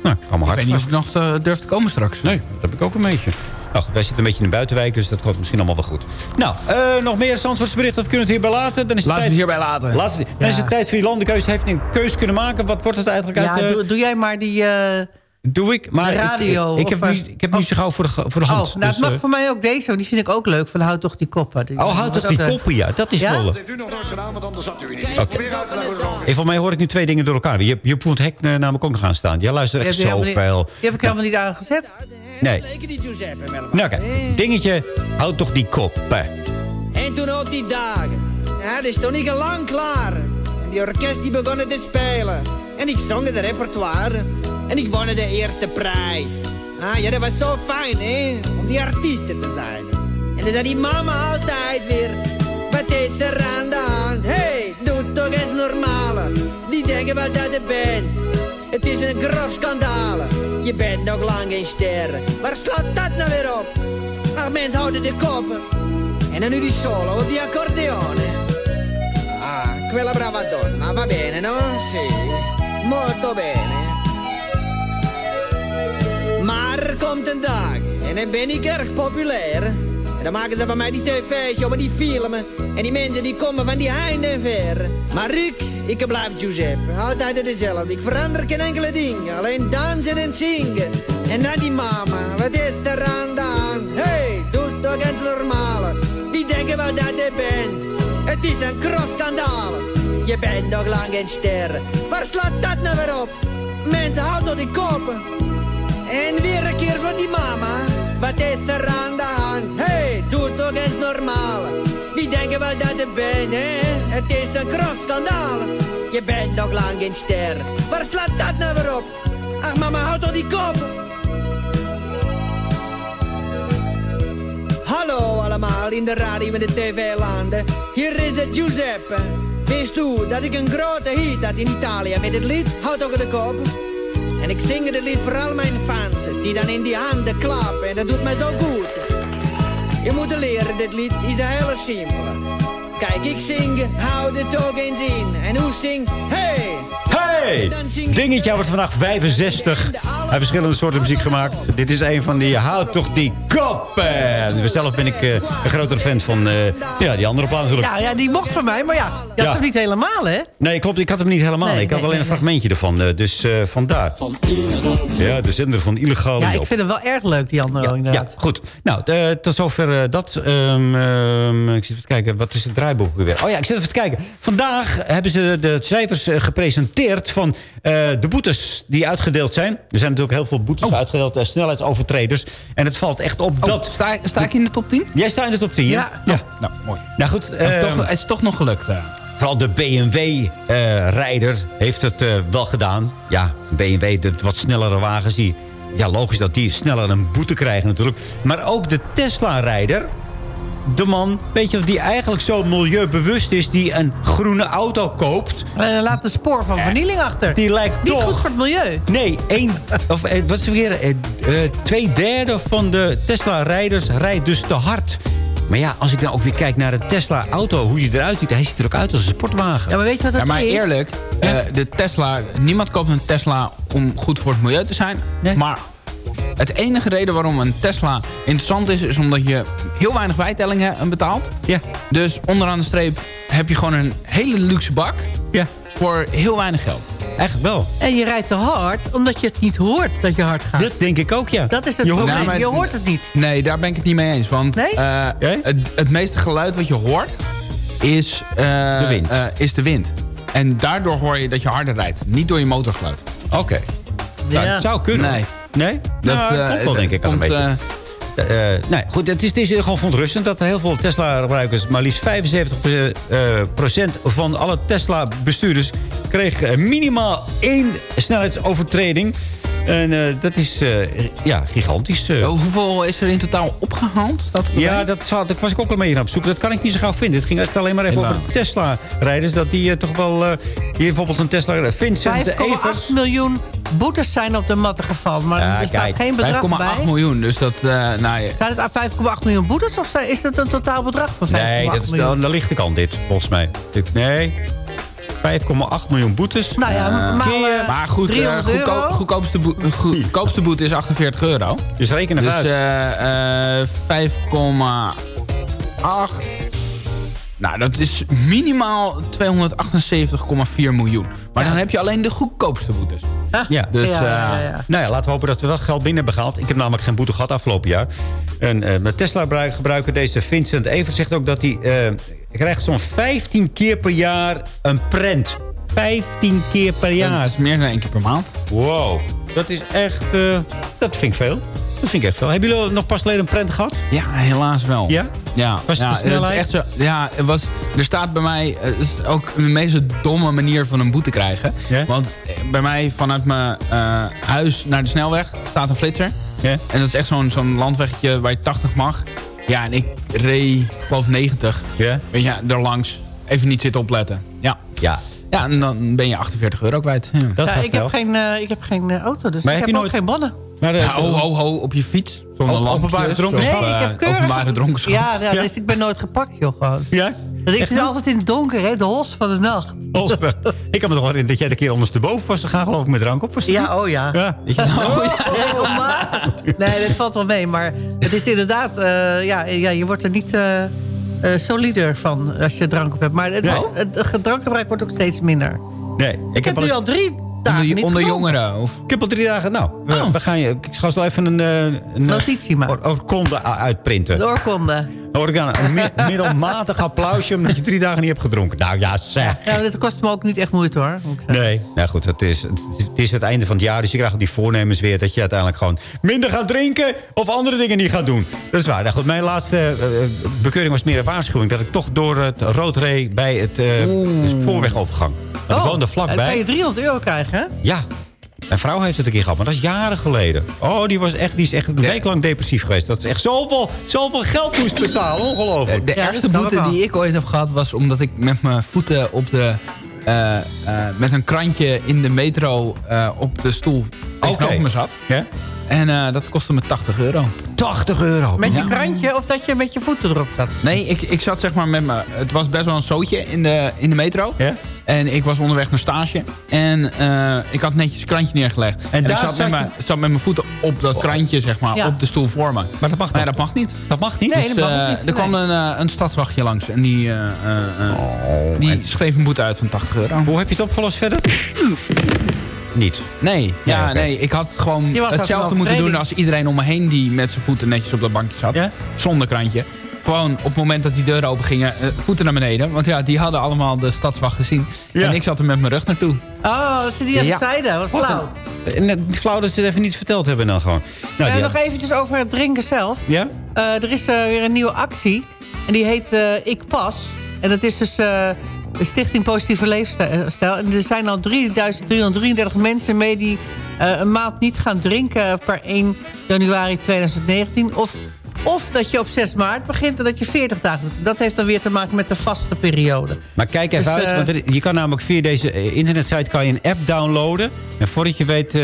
Nou, allemaal Ik hard. weet niet of ik nog eh, durf te komen straks. Nee, dat heb ik ook een beetje. Nou, goed, wij zitten een beetje in de buitenwijk, dus dat komt misschien allemaal wel goed. Nou, eh, nog meer Zandvoorts bericht of kunnen we het hierbij laten? Dan is het Laten tijd... we het hierbij laten. Dan is het tijd voor je landenkeuze. Heeft een keuze kunnen maken. Wat wordt het eigenlijk Ja, uit... eh, doe, doe jij maar die eh, doe ik, maar ik- radio. Ik, ik, heb nu, eh, ik heb nu zo gauw voor de, voor de hand. Oh, nou, dus, het mag eh, voor mij ook deze, want die vind ik ook leuk. Van houd toch die koppen. Die- Oh, houd toch die eh, koppen, ja. Dat is Ja? wel... Dat heeft u nog nooit gedaan, want anders zat u niet. Oké. En van mij hoor ik nu twee dingen door elkaar. Je, je moet hek eh, namelijk ook nog aan staan. Jij luistert echt helemaal zoveel. Die heb ik helemaal niet aangezet. Nee. Die Giuseppe Nou, oké. Dingetje, houd toch die koppen. En toen op die dagen, ja, dat is toch niet lang klaar. En die orkest die begonnen te spelen. En ik zong het repertoire. En ik won de eerste prijs. Ah, ja, dat was zo fijn, hè, om die artiesten te zijn. En dan zei die mama altijd weer, wat is er aan de hand? hey, doe toch eens normale. Die denken wel dat je bent. Het is een grof schandaal. Je bent nog lang geen ster. Waar slaat dat nou weer op? Ach, mensen houden de koppen. En dan nu die solo op die accordeone. Ah, quella brava donna, va bene, no? Sì, molto bene. Maar er komt een dag en dan ben ik erg populair. En dan maken ze van mij die tv's, joh, maar die filmen. En die mensen die komen van die heinde en ver. Maar ik, ik blijf Giuseppe, altijd dezelfde. Ik verander geen enkele ding, alleen dansen en zingen. En dan die mama, wat is er aan de hand? hey, doe toch eens normale. Wie denken wel dat je bent? Het is een grof schandaal. Je bent nog lang geen ster. Waar slaat dat nou weer op? Mensen, houden toch die koppen. En weer een keer voor die mama. Wat is er aan de hand? hey, doe toch eens normaal. Wie denken wel dat je bent, hè? Het is een grof schandaal. Je bent nog lang geen ster. Waar slaat dat nou weer op? Ach mama, houd toch die kop. Hallo allemaal in de radio en de tv-landen. Hier is het Giuseppe. Wist u dat ik een grote hit had in Italië met het lied Houd toch de kop? En ik zing het lied voor al mijn fans, die dan in die handen klappen. En dat doet mij zo goed. Je moet leren, dit lied is een hele simpele. Kijk, ik zing, hou de toch eens in. En hoe zing, hey! Hey! Dingetje wordt vandaag 65. Hij heeft verschillende soorten muziek gemaakt. Dit is een van die Houd toch die koppen. Zelf ben ik eh, een grotere fan van eh, ja, die andere plaat natuurlijk. Ja, ja, die mocht van mij, maar ja, je had Ja. hem niet helemaal, hè? Nee, klopt. Ik had hem niet helemaal. Nee, ik had alleen nee, een fragmentje ervan. eh, dus eh, vandaar. Ja, de zender van illegale Ja, ik vind hem wel erg leuk, die andere Ja, inderdaad. goed. Nou, eh, tot zover eh, dat. Ehm, ehm, ik zit even te kijken, wat is het draaiboek weer? Oh ja, ik zit even te kijken. Vandaag hebben ze de cijfers eh, gepresenteerd van eh, de boetes die uitgedeeld zijn. Er zijn natuurlijk heel veel boetes uitgedeeld, eh, snelheidsovertreders. En het valt echt op dat... Sta, sta ik in de top 10? Jij staat in de top 10, ja? Ja. Nou, mooi. Nou goed, ehm, toch, het is toch nog gelukt. Vooral de BMW-rijder heeft het eh, wel gedaan. Ja, BMW, de wat snellere wagens, die, ja, logisch dat die sneller een boete krijgen natuurlijk. Maar ook de Tesla-rijder, de man, weet je, die eigenlijk zo milieubewust is... die een groene auto koopt. En laat een spoor van vernieling achter. Die lijkt Niet toch... goed voor het milieu. Nee, één, of, eh, wat is het weer? Eh, eh, twee derde van de Tesla-rijders rijdt dus te hard. Maar ja, als ik dan ook weer kijk naar de Tesla-auto, hoe die eruit ziet... hij ziet er ook uit als een sportwagen. Ja, maar weet je wat dat Ja, maar is? eerlijk, eh, de Tesla, niemand koopt een Tesla om goed voor het milieu te zijn. Maar het enige reden waarom een Tesla interessant is, is omdat je heel weinig bijtellingen betaalt. Ja. Dus onderaan de streep heb je gewoon een hele luxe bak ja. voor heel weinig geld. Echt wel. En je rijdt te hard, omdat je het niet hoort dat je hard gaat. Dat denk ik ook, ja. Dat is het Je probleem. Maar- je hoort het niet. Nee, daar ben ik het niet mee eens. Want Nee? eh, het, het meeste geluid wat je hoort is, eh, De wind. eh, is de wind. En daardoor hoor je dat je harder rijdt. Niet door je motorgeluid. Oké. Nou, Ja. het zou kunnen. Nee. Nee? Dat, nou, eh, komt wel, denk ik, al een beetje. Nee, goed, het is, het is gewoon verontrustend dat heel veel Tesla-gebruikers... maar liefst 75% eh, procent van alle Tesla-bestuurders... kreeg eh, minimaal één snelheidsovertreding. En eh, dat is eh, ja, gigantisch. eh. Hoeveel is er in totaal opgehaald? Dat Ja, dat, zou, dat was ik ook al mee aan op zoek. Dat kan ik niet zo gauw vinden. Het ging echt alleen maar even over de Tesla-rijders. Dat die toch wel... eh, hier bijvoorbeeld een Tesla... Vincent 5,8 Evers. miljoen boetes zijn op de matten gevallen. Maar Ja, er staat kijk, geen bedrag 5,8 bij. miljoen. Dus dat, eh nou ja. Staat het aan 5,8 miljoen boetes of is het een totaal bedrag van 5,8 Nee, dat is miljoen? de, lichte kant dit, volgens mij. Dit, nee, 5,8 miljoen boees. Nou ja, eh, maar goed, eh, 300 goedko- euro. goedkoopste, eh, goedkoopste boete is 48 euro. Dus reken het dus, uit. eh, eh, 5,8. Nou, dat is minimaal 278,4 miljoen. Maar dan heb je alleen de goedkoopste boetes. Ja. Dus, ja, eh, Nou ja, laten we hopen dat we dat geld binnen hebben gehaald. Ik heb namelijk geen boete gehad afgelopen jaar. En eh met Tesla-gebruiker, deze Vincent Evers, zegt ook dat hij... eh, krijgt zo'n 15 keer per jaar een prent. 15 keer per jaar. Dat is meer dan één keer per maand. Wow, dat is echt... eh, dat vind ik veel. Dat vind ik echt veel. Hebben jullie nog pas geleden een prent gehad? Ja, helaas wel. Ja? Ja, Was het ja, de snelheid? is echt zo, ja, het was, er staat bij mij... eh, Het is ook de meest domme manier van een boete krijgen. Want eh, bij mij vanuit mijn eh, huis naar de snelweg staat een flitser. En dat is echt zo'n zo'n landweggetje waar je 80 mag. Ja, en ik reed, ik geloof 90. Weet je, er langs. Even niet zitten opletten. Ja. Ja. Ja, en dan ben je 48 euro kwijt. Ja. ja, ik, heb geen, eh, ik heb geen eh, auto, dus Maar ik heb heb, je ook nooit- geen bonnen. Maar, ja, ho, ho, ho, op je fiets. Zonder Op- openbare dronkenschap? of, Nee, ik eh, heb keurig... Openbare dronkenschap. Ja, ja, dus ik ben nooit gepakt, joh, gewoon. Ja? Dus ik zit altijd in het donker, hè, de hols van de nacht. Osper. ik kan me toch herinneren dat jij de keer ondersteboven was gegaan, geloof ik, met drank op. Ja, oh ja. Ja, weet je- [LAUGHS] Regelmatig. Nee, dat valt wel mee. Maar het is inderdaad... eh, ja, ja, je wordt er niet eh eh, solider van als je drank op hebt. Maar het, Nee. het, het drankgebruik wordt ook steeds minder. Nee, ik, Ik heb al nu al drie Onder, niet onder gedronken. jongeren? Of? Ik heb al drie dagen... Nou, we, Oh. we gaan je... Ik ga zo even een... eh, een Notitie maken. Or, oorkonde u- uitprinten. De oorkonde. Hoor ik een mi- middelmatig applausje... omdat je drie dagen niet hebt gedronken. Nou ja, zeg. Ja, dit kost me ook niet echt moeite, hoor. Nee, nou goed, het is, het is- het einde van het jaar. Dus je krijgt die voornemens weer... dat je uiteindelijk gewoon minder gaat drinken... of andere dingen niet gaat doen. Dat is waar. Nou goed, mijn laatste eh, eh, bekeuring was meer een waarschuwing... dat ik toch door het rood reed bij het eh, de spoorwegovergang. Want ik woonde dan kan vlakbij. je 300 euro krijgen, hè? Ja, mijn vrouw heeft het een keer gehad, maar dat is jaren geleden. Oh, die, was echt, die is echt een week lang depressief geweest. Dat ze echt zoveel, zoveel geld moest betalen. Ongelooflijk. De ergste boete die ik ooit heb gehad was omdat ik met mijn voeten op de... eh, eh, met een krantje in de metro eh, op de stoel tegenover me zat. Ja? En eh, dat kostte me 80 euro. 80 euro? Met je Ja. krantje of dat je met je voeten erop zat? Nee, ik, ik zat zeg maar met me. Het was best wel een zootje in de, in de metro. Ja? En ik was onderweg naar stage. En eh, ik had netjes het krantje neergelegd. En, daar ik zat, zat met je- mijn- zat met mijn voeten op dat krantje, zeg maar, Ja. op de stoel voor me. Maar dat mag Nee, dat mag niet. Dat mag niet? Nee, Dus, dat mag ook eh, niet, er nee. kwam een, eh, een stadswachtje langs. En die, eh, eh, eh, Oh, die schreef een boete uit van 80 euro. Hoe heb je het opgelost verder? Niet. Nee, ja, nee, ik had gewoon hetzelfde een moeten doen als iedereen om me heen die met zijn voeten netjes op dat bankje zat. Ja? Zonder krantje. Gewoon op het moment dat die deuren open gingen, eh, voeten naar beneden. Want ja, die hadden allemaal de stadswacht gezien. Ja. En ik zat er met mijn rug naartoe. Oh, dat ze die Ja. zeiden. Wat flauw. Net flauw dat ze het even niet verteld hebben dan gewoon. Nou, Eh, nog eventjes over het drinken zelf. Ja? Eh, er is eh, weer een nieuwe actie. En die heet eh, Ik Pas. En dat is dus eh, de Stichting Positieve Leefstijl. En er zijn al 3333 mensen mee die eh, een maand niet gaan drinken per 1 januari 2019. Of, of dat je op 6 maart begint en dat je 40 dagen doet. Dat heeft dan weer te maken met de vaste periode. Maar kijk even Dus, uit, eh, want er- je kan namelijk via deze eh, internetsite kan je een app downloaden. En voordat je weet, eh,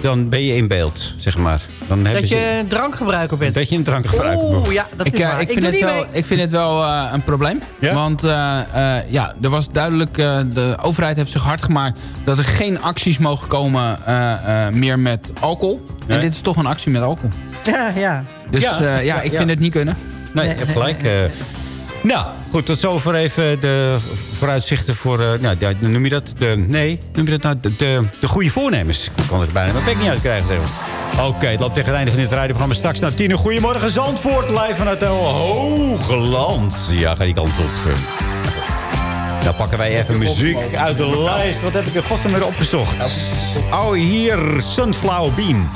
dan ben je in beeld, zeg maar. Dan Dat je een drankgebruiker bent. dat je een drankgebruiker bent. Oeh, ja, dat ik, is waar. ik, Ik vind het wel, ik vind het wel eh, een probleem. Ja? Want eh, eh, ja, er was duidelijk, eh, de overheid heeft zich hard gemaakt... dat er geen acties mogen komen eh, eh, meer met alcohol. Nee. En dit is toch een actie met alcohol. [LAUGHS] Ja, ja. Dus Ja, ja, ja, ja, ik ja. vind het niet kunnen. Nee, je hebt gelijk. eh. nou, goed, tot zover even de vooruitzichten voor... eh, nou, ja, noem je dat? De, nee, noem je dat nou? De, de, de goede voornemens. Ik kon er bijna mijn bek niet uitkrijgen. zeg. Oké, het loopt tegen het einde van dit radioprogramma. Straks naar tien. uur. Goedemorgen Zandvoort, live vanuit El Hoogland. Ja, ga die kant op. Dan pakken wij even muziek uit de lijst. Wat heb ik in godsnaam weer opgezocht? Oh, hier, Sunflower Bean.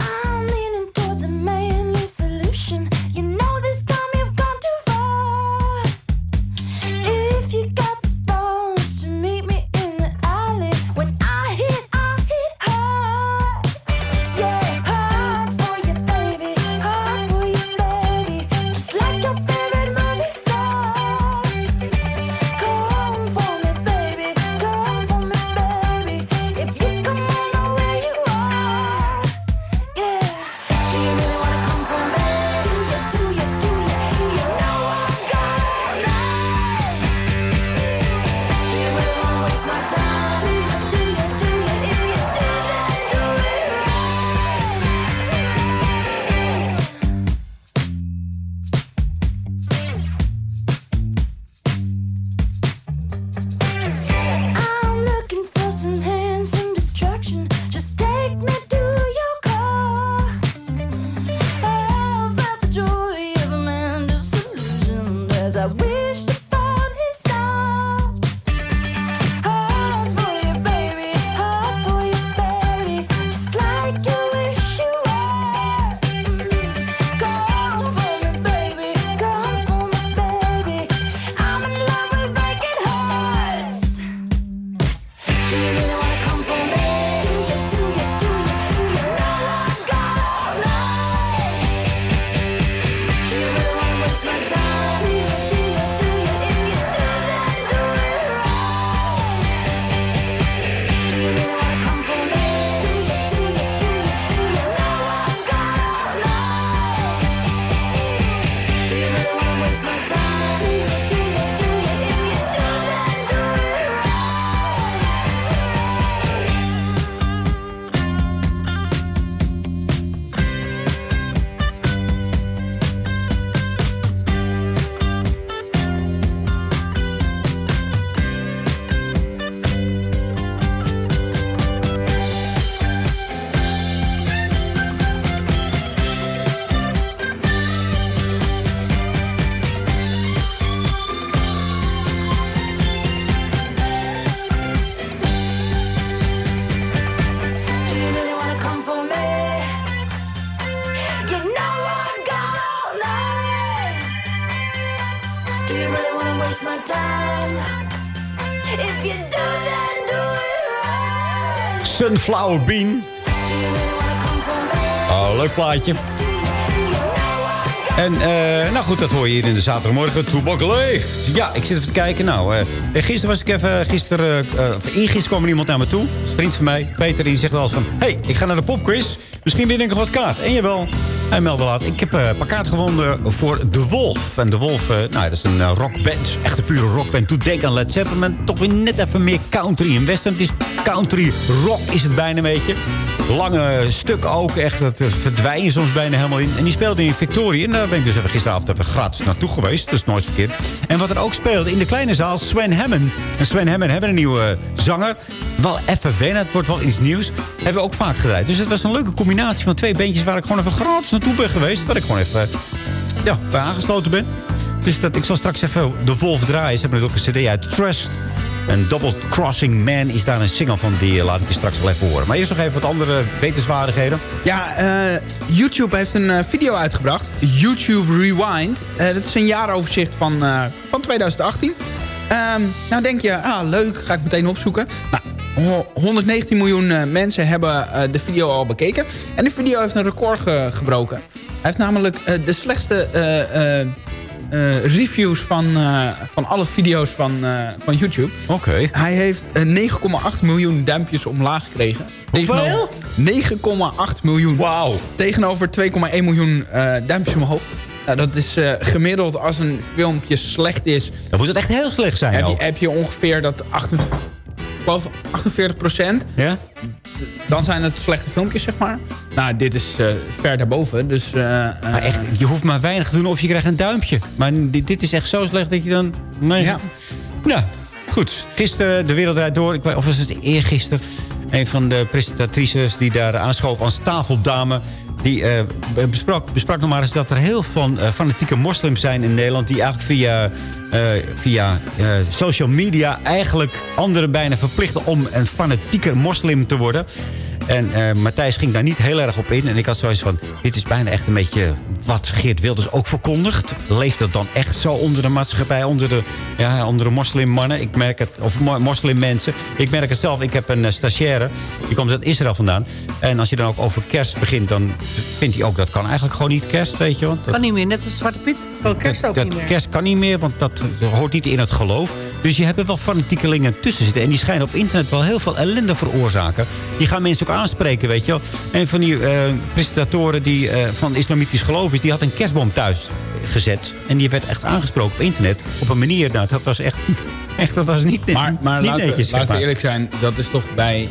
Sunflower Bean. Oh, leuk plaatje. En eh, nou goed, dat hoor je hier in de zaterdagmorgen. Toebak leeft. Ja, ik zit even te kijken. Nou, eh, gisteren was ik even... Gisteren, of eergisteren kwam er iemand naar me toe. Een vriend van mij, Peter, die zegt wel eens van... hey, ik ga naar de popquiz. Misschien win ik nog wat kaart. En jawel, hij meldde laat. Ik heb eh, een paar kaarten gewonnen voor De Wolf. En De Wolf, eh, nou, dat is een eh, rockband. Echt een pure rockband. Doet denken aan Led Zeppelin. Toch weer net even meer country en western. Het is country rock is het bijna een beetje. Lange stukken ook. Echt, dat eh, verdwijn je soms bijna helemaal in. En die speelde in Victoria. En daar ben ik dus even gisteravond even gratis naartoe geweest. Is nooit verkeerd. En wat er ook speelde in de kleine zaal, Sven Hammond. En Sven Hammond hebben een nieuwe eh, zanger. Wel even wennen, het wordt wel iets nieuws. Hebben we ook vaak gedraaid. Dus het was een leuke combinatie van twee bandjes... waar ik gewoon even gratis naartoe ben geweest. Waar ik gewoon even ja, bij aangesloten ben. Dus dat, ik zal straks even de Wolf draaien. Ze hebben natuurlijk een cd uit Trust. En Double Crossing Man is daar een single van. Die eh, laat ik je straks wel even horen. Maar eerst nog even wat andere wetenswaardigheden. Ja, eh, YouTube heeft een eh, video uitgebracht. YouTube Rewind. Eh, dat is een jaaroverzicht van, eh, van 2018. Ehm, nou denk je, ah leuk, ga ik meteen opzoeken. Nou, 119 miljoen eh, mensen hebben eh, de video al bekeken. En de video heeft een record ge- gebroken. Hij heeft namelijk eh, de slechtste reviews van, van alle video's van, van YouTube. Oké. Hij heeft eh, 9,8 miljoen duimpjes omlaag gekregen. Hoeveel? 9,8 miljoen. Wauw. Tegenover 2,1 miljoen duimpjes omhoog. Nou, dat is gemiddeld als een filmpje slecht is. Dan moet het echt heel slecht zijn Heb je, heb je ongeveer dat 48, ik geloof 48 procent. Ja? Dan zijn het slechte filmpjes, zeg maar. Nou, dit is eh, ver daarboven. Dus, eh, Maar echt, je hoeft maar weinig te doen of je krijgt een duimpje. Maar dit, dit is echt zo slecht dat je dan... Nee. Ja. Nou, goed. Gisteren de wereld draait door. Ik weet, of was het eergisteren? Een van de presentatrices die daar aanschoof als tafeldame... die eh, besprak, besprak nog maar eens dat er heel veel eh, fanatieke moslims zijn in Nederland... die eigenlijk via, eh, via social media eigenlijk anderen bijna verplichten... om een fanatieke moslim te worden... En eh, Matthijs ging daar niet heel erg op in. En ik had zoiets van, dit is bijna echt een beetje wat Geert Wilders ook verkondigt. Leeft dat dan echt zo onder de maatschappij, onder de, ja, onder de moslimmannen? Ik merk het, of mo- moslimmensen. Ik merk het zelf, ik heb een eh, stagiaire, die komt uit Israël vandaan. En als je dan ook over kerst begint, dan vindt hij ook, dat kan eigenlijk gewoon niet kerst, weet je. Want dat, Kan niet meer, net als Zwarte Piet. Kan kerst ook dat niet meer. kerst kan niet meer, want dat, dat hoort niet in het geloof. Dus je hebt er wel fanatiekelingen tussen zitten. En die schijnen op internet wel heel veel ellende veroorzaken. Die gaan mensen ook aanspreken, weet je wel. Een van die eh, presentatoren die, eh, van islamitisch geloof is... die had een kerstboom thuis gezet. En die werd echt aangesproken op internet. Op een manier, nou, dat was echt... [LAUGHS] echt dat was niet, Maar, maar niet laten, we- netjes, zeg laten we eerlijk zijn, dat is toch bij...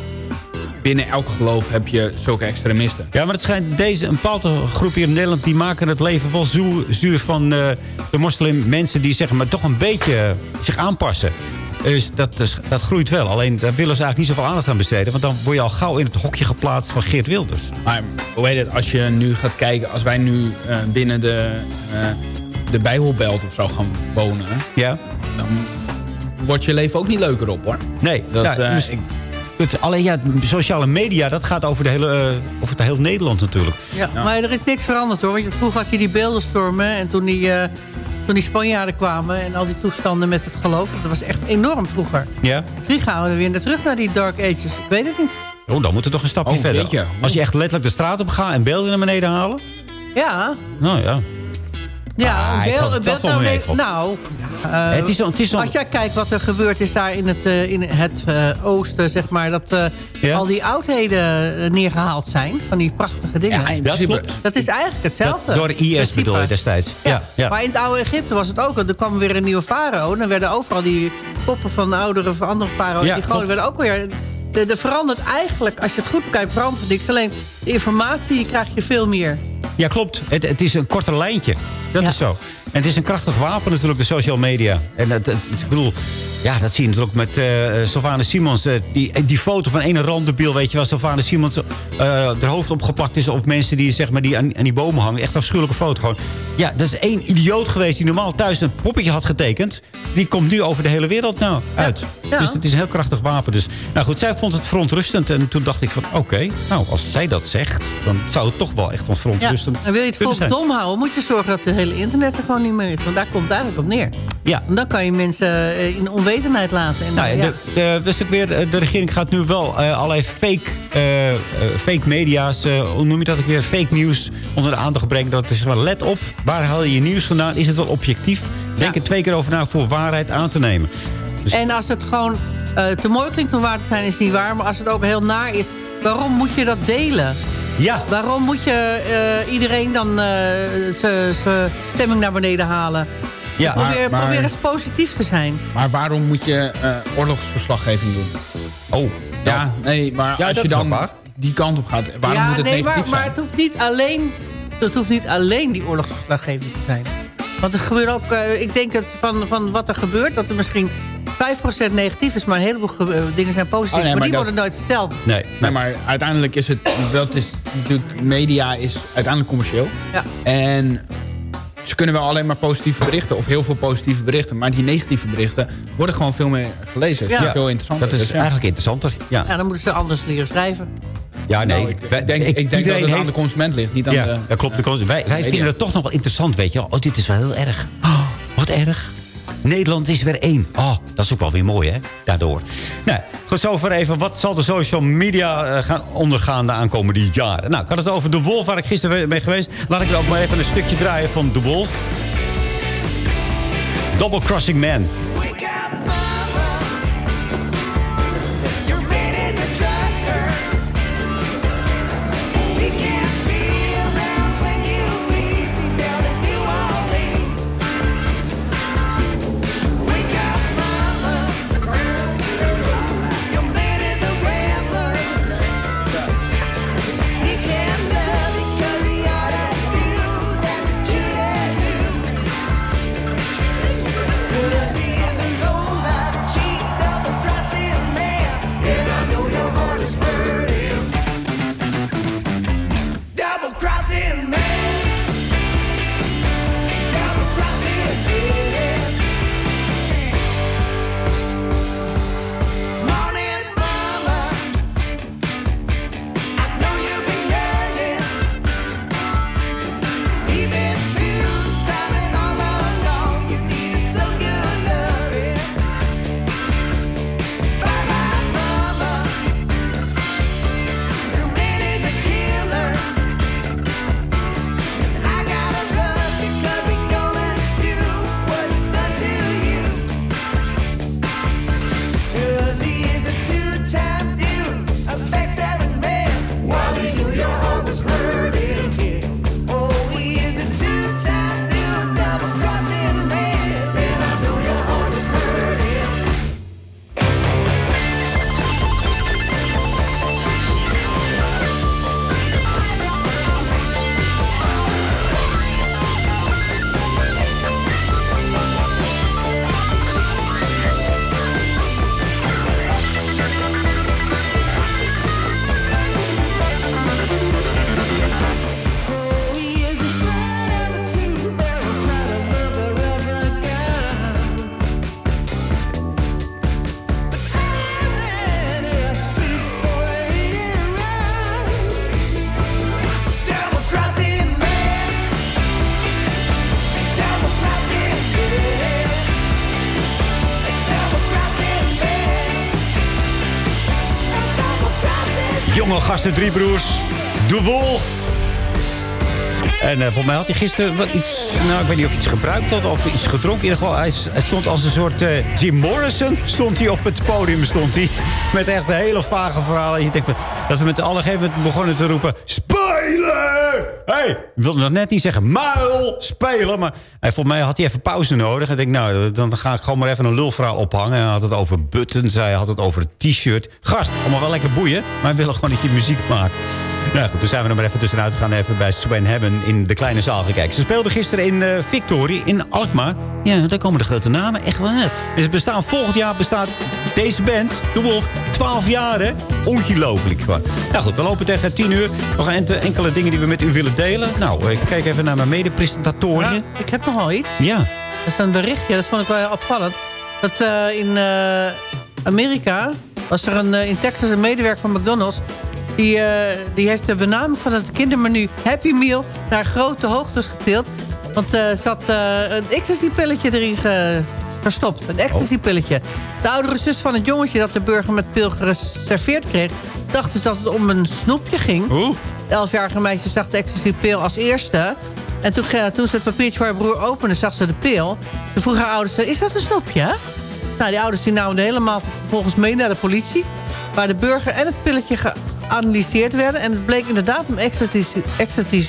Binnen elk geloof heb je zulke extremisten. Ja, maar het schijnt deze, een bepaalde groep hier in Nederland... die maken het leven wel zuur, zuur van eh, de moslim mensen... die zeggen maar toch een beetje zich aanpassen. Dus dat, dus dat groeit wel. Alleen daar willen ze eigenlijk niet zoveel aandacht aan besteden. Want dan word je al gauw in het hokje geplaatst van Geert Wilders. Maar hoe heet het, als je nu gaat kijken... als wij nu eh, binnen de, eh de Bijbelbelt of zo gaan wonen... Ja. dan wordt je leven ook niet leuker op, hoor. Nee, Dat, nou, eh, dus- ik- alleen ja, sociale media, dat gaat over, de hele, over het heel Nederland natuurlijk. Ja, maar er is niks veranderd hoor. Want je- vroeger had je die beeldenstormen. En toen die, eh, toen die Spanjaarden kwamen en al die toestanden met het geloof. Dat was echt enorm vroeger. Ja? Misschien gaan we weer naar terug naar die dark ages. Ik weet het niet. Oh, dan moet er toch een stapje Oh, verder. je. Als je echt letterlijk de straat op gaat en beelden naar beneden halen. Ja, Nou ja. ja Ah, beeld, beeld nou, nou eh, Het is zo- het is zo- als jij kijkt wat er gebeurd is daar in het, eh, in het eh, oosten, zeg maar, dat eh, Ja? al die oudheden eh, neergehaald zijn, van die prachtige dingen. Ja, Dat principe- klopt. Dat is eigenlijk hetzelfde. Dat- door de IS Principe. bedoel je destijds. Ja, ja. Maar in het oude Egypte was het ook. Er kwam weer een nieuwe farao. En dan werden overal die koppen van de oudere van andere farao's... Ja, die goden werden ook weer... Er er verandert eigenlijk, als je het goed bekijkt, verandert er niks. Alleen de informatie krijg je veel meer. Ja, klopt. Het, het is een korter lijntje. Dat Ja. is zo. En het is een krachtig wapen natuurlijk, de social media. En ik bedoel, ja, dat zie je natuurlijk ook met eh Sylvana Simons. eh, die, die foto van ene randebiel, weet je wel, Sylvana Simons eh er hoofd opgeplakt is. Of mensen die, zeg maar, die aan, aan die bomen hangen. Echt een afschuwelijke foto gewoon. Ja, dat is één idioot geweest die normaal thuis een poppetje had getekend. die komt nu over de hele wereld nou uit. Ja. Dus het is een heel krachtig wapen. Dus, nou goed, zij vond het verontrustend. En toen dacht ik van, oké, nou, als zij dat zegt... dan zou het toch wel echt Ja. verontrustend En wil je het zijn. dom houden, moet je zorgen dat het hele internet er gewoon niet meer is. Want daar komt het eigenlijk op neer. Ja. En dan kan je mensen eh, in onwetendheid laten. En, Nou, ja. de, de, dus ook weer, de regering gaat nu wel eh, allerlei fake, eh, eh, fake media's, eh, hoe noem je dat ook weer, fake nieuws onder de aandacht brengen. Dat is wel, let op, waar haal je je nieuws vandaan? Is het wel objectief? Denk er twee keer over na voor waarheid aan te nemen. Dus- En als het gewoon eh, te mooi klinkt om waar te zijn, is het niet waar. Maar als het ook heel naar is, waarom moet je dat delen? Ja. Waarom moet je eh, iedereen dan zijn stemming naar beneden halen? Ja, probeer, maar- maar- probeer eens positief te zijn. Maar waarom moet je eh, oorlogsverslaggeving doen? Oh. Ja, nee, maar Ja, als je dan die kant op gaat, waarom ja, moet het nee, maar, negatief maar zijn? het hoeft niet alleen, het hoeft niet alleen die oorlogsverslaggeving te zijn. Want er gebeurt ook, eh, ik denk het van, van wat er gebeurt, dat er misschien 5% negatief is, maar een heleboel eh, dingen zijn positief. Oh, nee, maar, maar die dat- worden nooit verteld. Nee, Nee, maar uiteindelijk is het, dat is natuurlijk, media is uiteindelijk commercieel. Ja. En ze kunnen wel alleen maar positieve berichten, of heel veel positieve berichten. Maar die negatieve berichten worden gewoon veel meer gelezen. Ja. Ja. Veel interessanter. Dat is Dus ja. eigenlijk interessanter. Ja, Ja, dan moeten ze anders leren schrijven. ja nee. Nou, ik, wij- denk, ik denk dat het aan de consument ligt, niet aan ja, de... dat klopt. de consument. wij wij vinden het toch nog wel interessant, weet je wel. Oh, dit is wel heel erg. Oh, wat erg. Nederland is weer één. Oh, dat is ook wel weer mooi, hè? Daardoor. Nou, goed, zover even. Wat zal de social media eh, gaan ondergaan de aankomende jaren? Nou, ik had het over De Wolf, waar ik gisteren mee geweest. Laat ik er ook maar even een stukje draaien van De Wolf. Double Crossing Man. Gasten, drie broers. De Wolf. En eh volgens mij had hij gisteren wat iets... Nou, ik weet niet of hij iets gebruikt had of iets gedronken. In ieder geval, hij, stond als een soort eh, Jim Morrison. Stond hij op het podium, stond hij. Met echt een hele vage verhalen. Je denkt, dat we met alle gegeven begonnen te roepen... Wilde dat net niet zeggen. Muil! Spelen! Maar hij, volgens mij had hij even pauze nodig. En ik denk, nou, dan ga ik gewoon maar even een lulverhaal ophangen. En hij had het over buttons, hij had het over het t-shirt. Gast, allemaal wel lekker boeien. Maar hij willen gewoon dat je muziek maakt. Nou goed, toen zijn we er maar even tussenuit gegaan. Even bij Sven Hebben in de kleine zaal gekeken. Ze speelden gisteren in eh, Victory in Alkmaar. Ja, daar komen de grote namen, echt waar. Ze bestaan, volgend jaar bestaat deze band, The Wolf, 12 jaar hè. Ongelooflijk gewoon. Nou goed, we lopen tegen 10 uur. Nog een- enkele dingen die we met u willen delen. Nou, ik kijk even naar mijn mede-presentatoren. Ja, ik heb nog wel iets. Ja. Dat is een berichtje, dat vond ik wel heel opvallend. Dat eh, in eh, Amerika was er een, in Texas een medewerker van McDonald's... Die, eh, die heeft de benaming van het kindermenu Happy Meal... naar grote hoogtes getild. Want eh ze had eh, een ecstasy-pilletje erin ge- verstopt. Een ecstasy-pilletje. De oudere zus van het jongetje dat de burger met pil geserveerd kreeg... dacht dus dat het om een snoepje ging. Oeh. De elfjarige meisje zag de ecstasy-pil als eerste... En toen, toen ze het papiertje voor haar broer opende, zag ze de pil. Toen vroeg haar ouders, is dat een snoepje? Nou, die ouders die namen helemaal vervolgens mee naar de politie... waar de burger en het pilletje geanalyseerd werden. En het bleek inderdaad om ecstasy, ecstasy,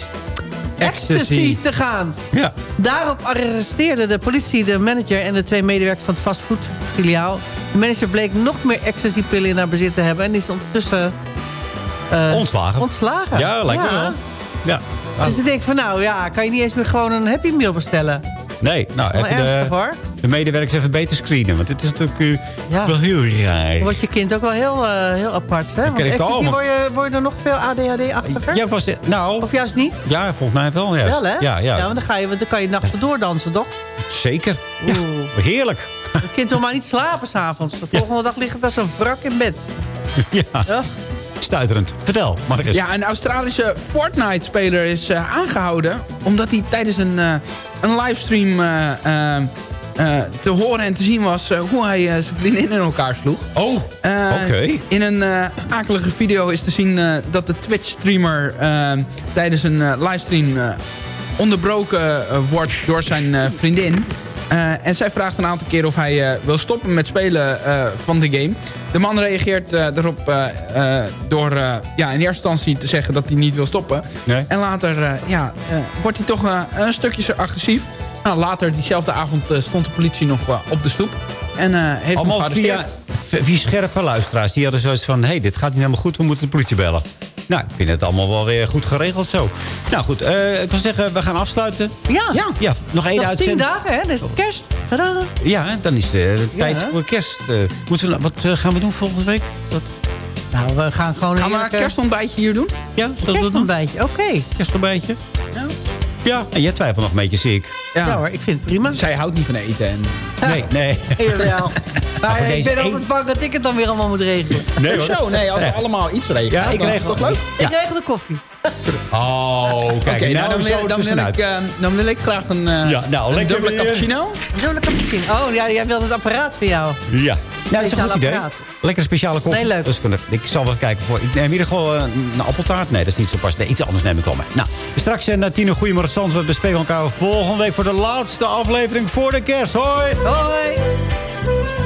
ecstasy te gaan. Ja. Daarop arresteerde de politie de manager en de twee medewerkers van het fastfoodfiliaal. De manager bleek nog meer ecstasy-pillen in haar bezit te hebben... en die is ondertussen... eh, Ontslagen. Ontslagen. Ja, lijkt me wel. Ja. Dus ik denk van nou ja, kan je niet eens meer gewoon een Happy Meal bestellen? Nee, nou Wel even ernstig, de, hoor. de medewerkers even beter screenen. Want dit is natuurlijk eh, wel heel raar. Dan wordt je kind ook wel heel, eh, heel apart. Hè? Want ecstasy maar- word je, word je er nog veel ADHD-achtiger? Ja, was nou, Of juist niet? ja, volgens mij wel. Juist. Wel hè? Ja, ja. want dan, ga je, dan kan je nachten doordansen, toch? zeker. Ja, heerlijk. Het kind wil maar niet slapen s'avonds. De volgende dag ligt het als een wrak in bed. [LAUGHS] Ja. Stuiterend. Vertel, mag ik eens? Ja, een Australische Fortnite-speler is eh, aangehouden... omdat hij tijdens een, eh, een livestream eh, te horen en te zien was... hoe hij zijn vriendin in elkaar sloeg. Oh, oké. In een akelige video is te zien dat de Twitch-streamer... tijdens een livestream onderbroken wordt door zijn vriendin... Eh, en zij vraagt een aantal keer of hij eh, wil stoppen met spelen eh, van de game. De man reageert erop eh, door ja, in eerste instantie te zeggen dat hij niet wil stoppen. Nee. En later ja, wordt hij toch een stukje agressief. Nou, later diezelfde avond stond de politie nog op de stoep. En heeft Allemaal via, via scherpe luisteraars. Die hadden zoiets van, hé, hey, dit gaat niet helemaal goed. We moeten de politie bellen. Nou, ik vind het allemaal wel weer goed geregeld zo. Nou goed, eh, ik wil zeggen, we gaan afsluiten. Ja, Ja. Ja, nog één nog tien uitzending. dagen, hè? Dan is het kerst. Tadaa. Ja, dan is het eh, tijd voor kerst. Eh, moeten we, nou- wat eh, gaan we doen volgende week? Wat? Nou, we gaan gewoon... Gaan we een kerstontbijtje hier doen? Ja, zullen we dat doen? Kerstontbijtje, oké. Kerstontbijtje? Ja. Ja, en jij twijfelt nog een beetje, zie ik. Ja. hoor, ik vind het prima. Zij houdt niet van eten. En... Nee, nee. Jawel. Maar ik ben altijd bang dat ik het dan weer allemaal moet regelen. Nee hoor. Zo, nee, als we allemaal iets regelen. Ja, ik dan is regel het toch leuk? Ik regel de koffie. Oh, kijk. Oké, nou, nou, dan, wil, dan, wil tussenuit. ik, eh, dan wil ik graag een, eh, Ja, nou, een lekker dubbele weer. cappuccino. Dubbele cappuccino. Oh, ja, jij wilt het apparaat voor jou. Ja, nou, dat is een goed idee. apparaat. Lekker speciale koffie. Nee, leuk. Dus kunnen- ik zal wel kijken voor. Ik neem in ieder geval eh, een appeltaart. Nee, dat is niet zo pas. Nee, iets anders neem ik wel mee. Nou, straks en uh, tien uur Goedemorgen Zand. We bespreken elkaar volgende week voor de laatste aflevering voor de kerst. Hoi! Hoi.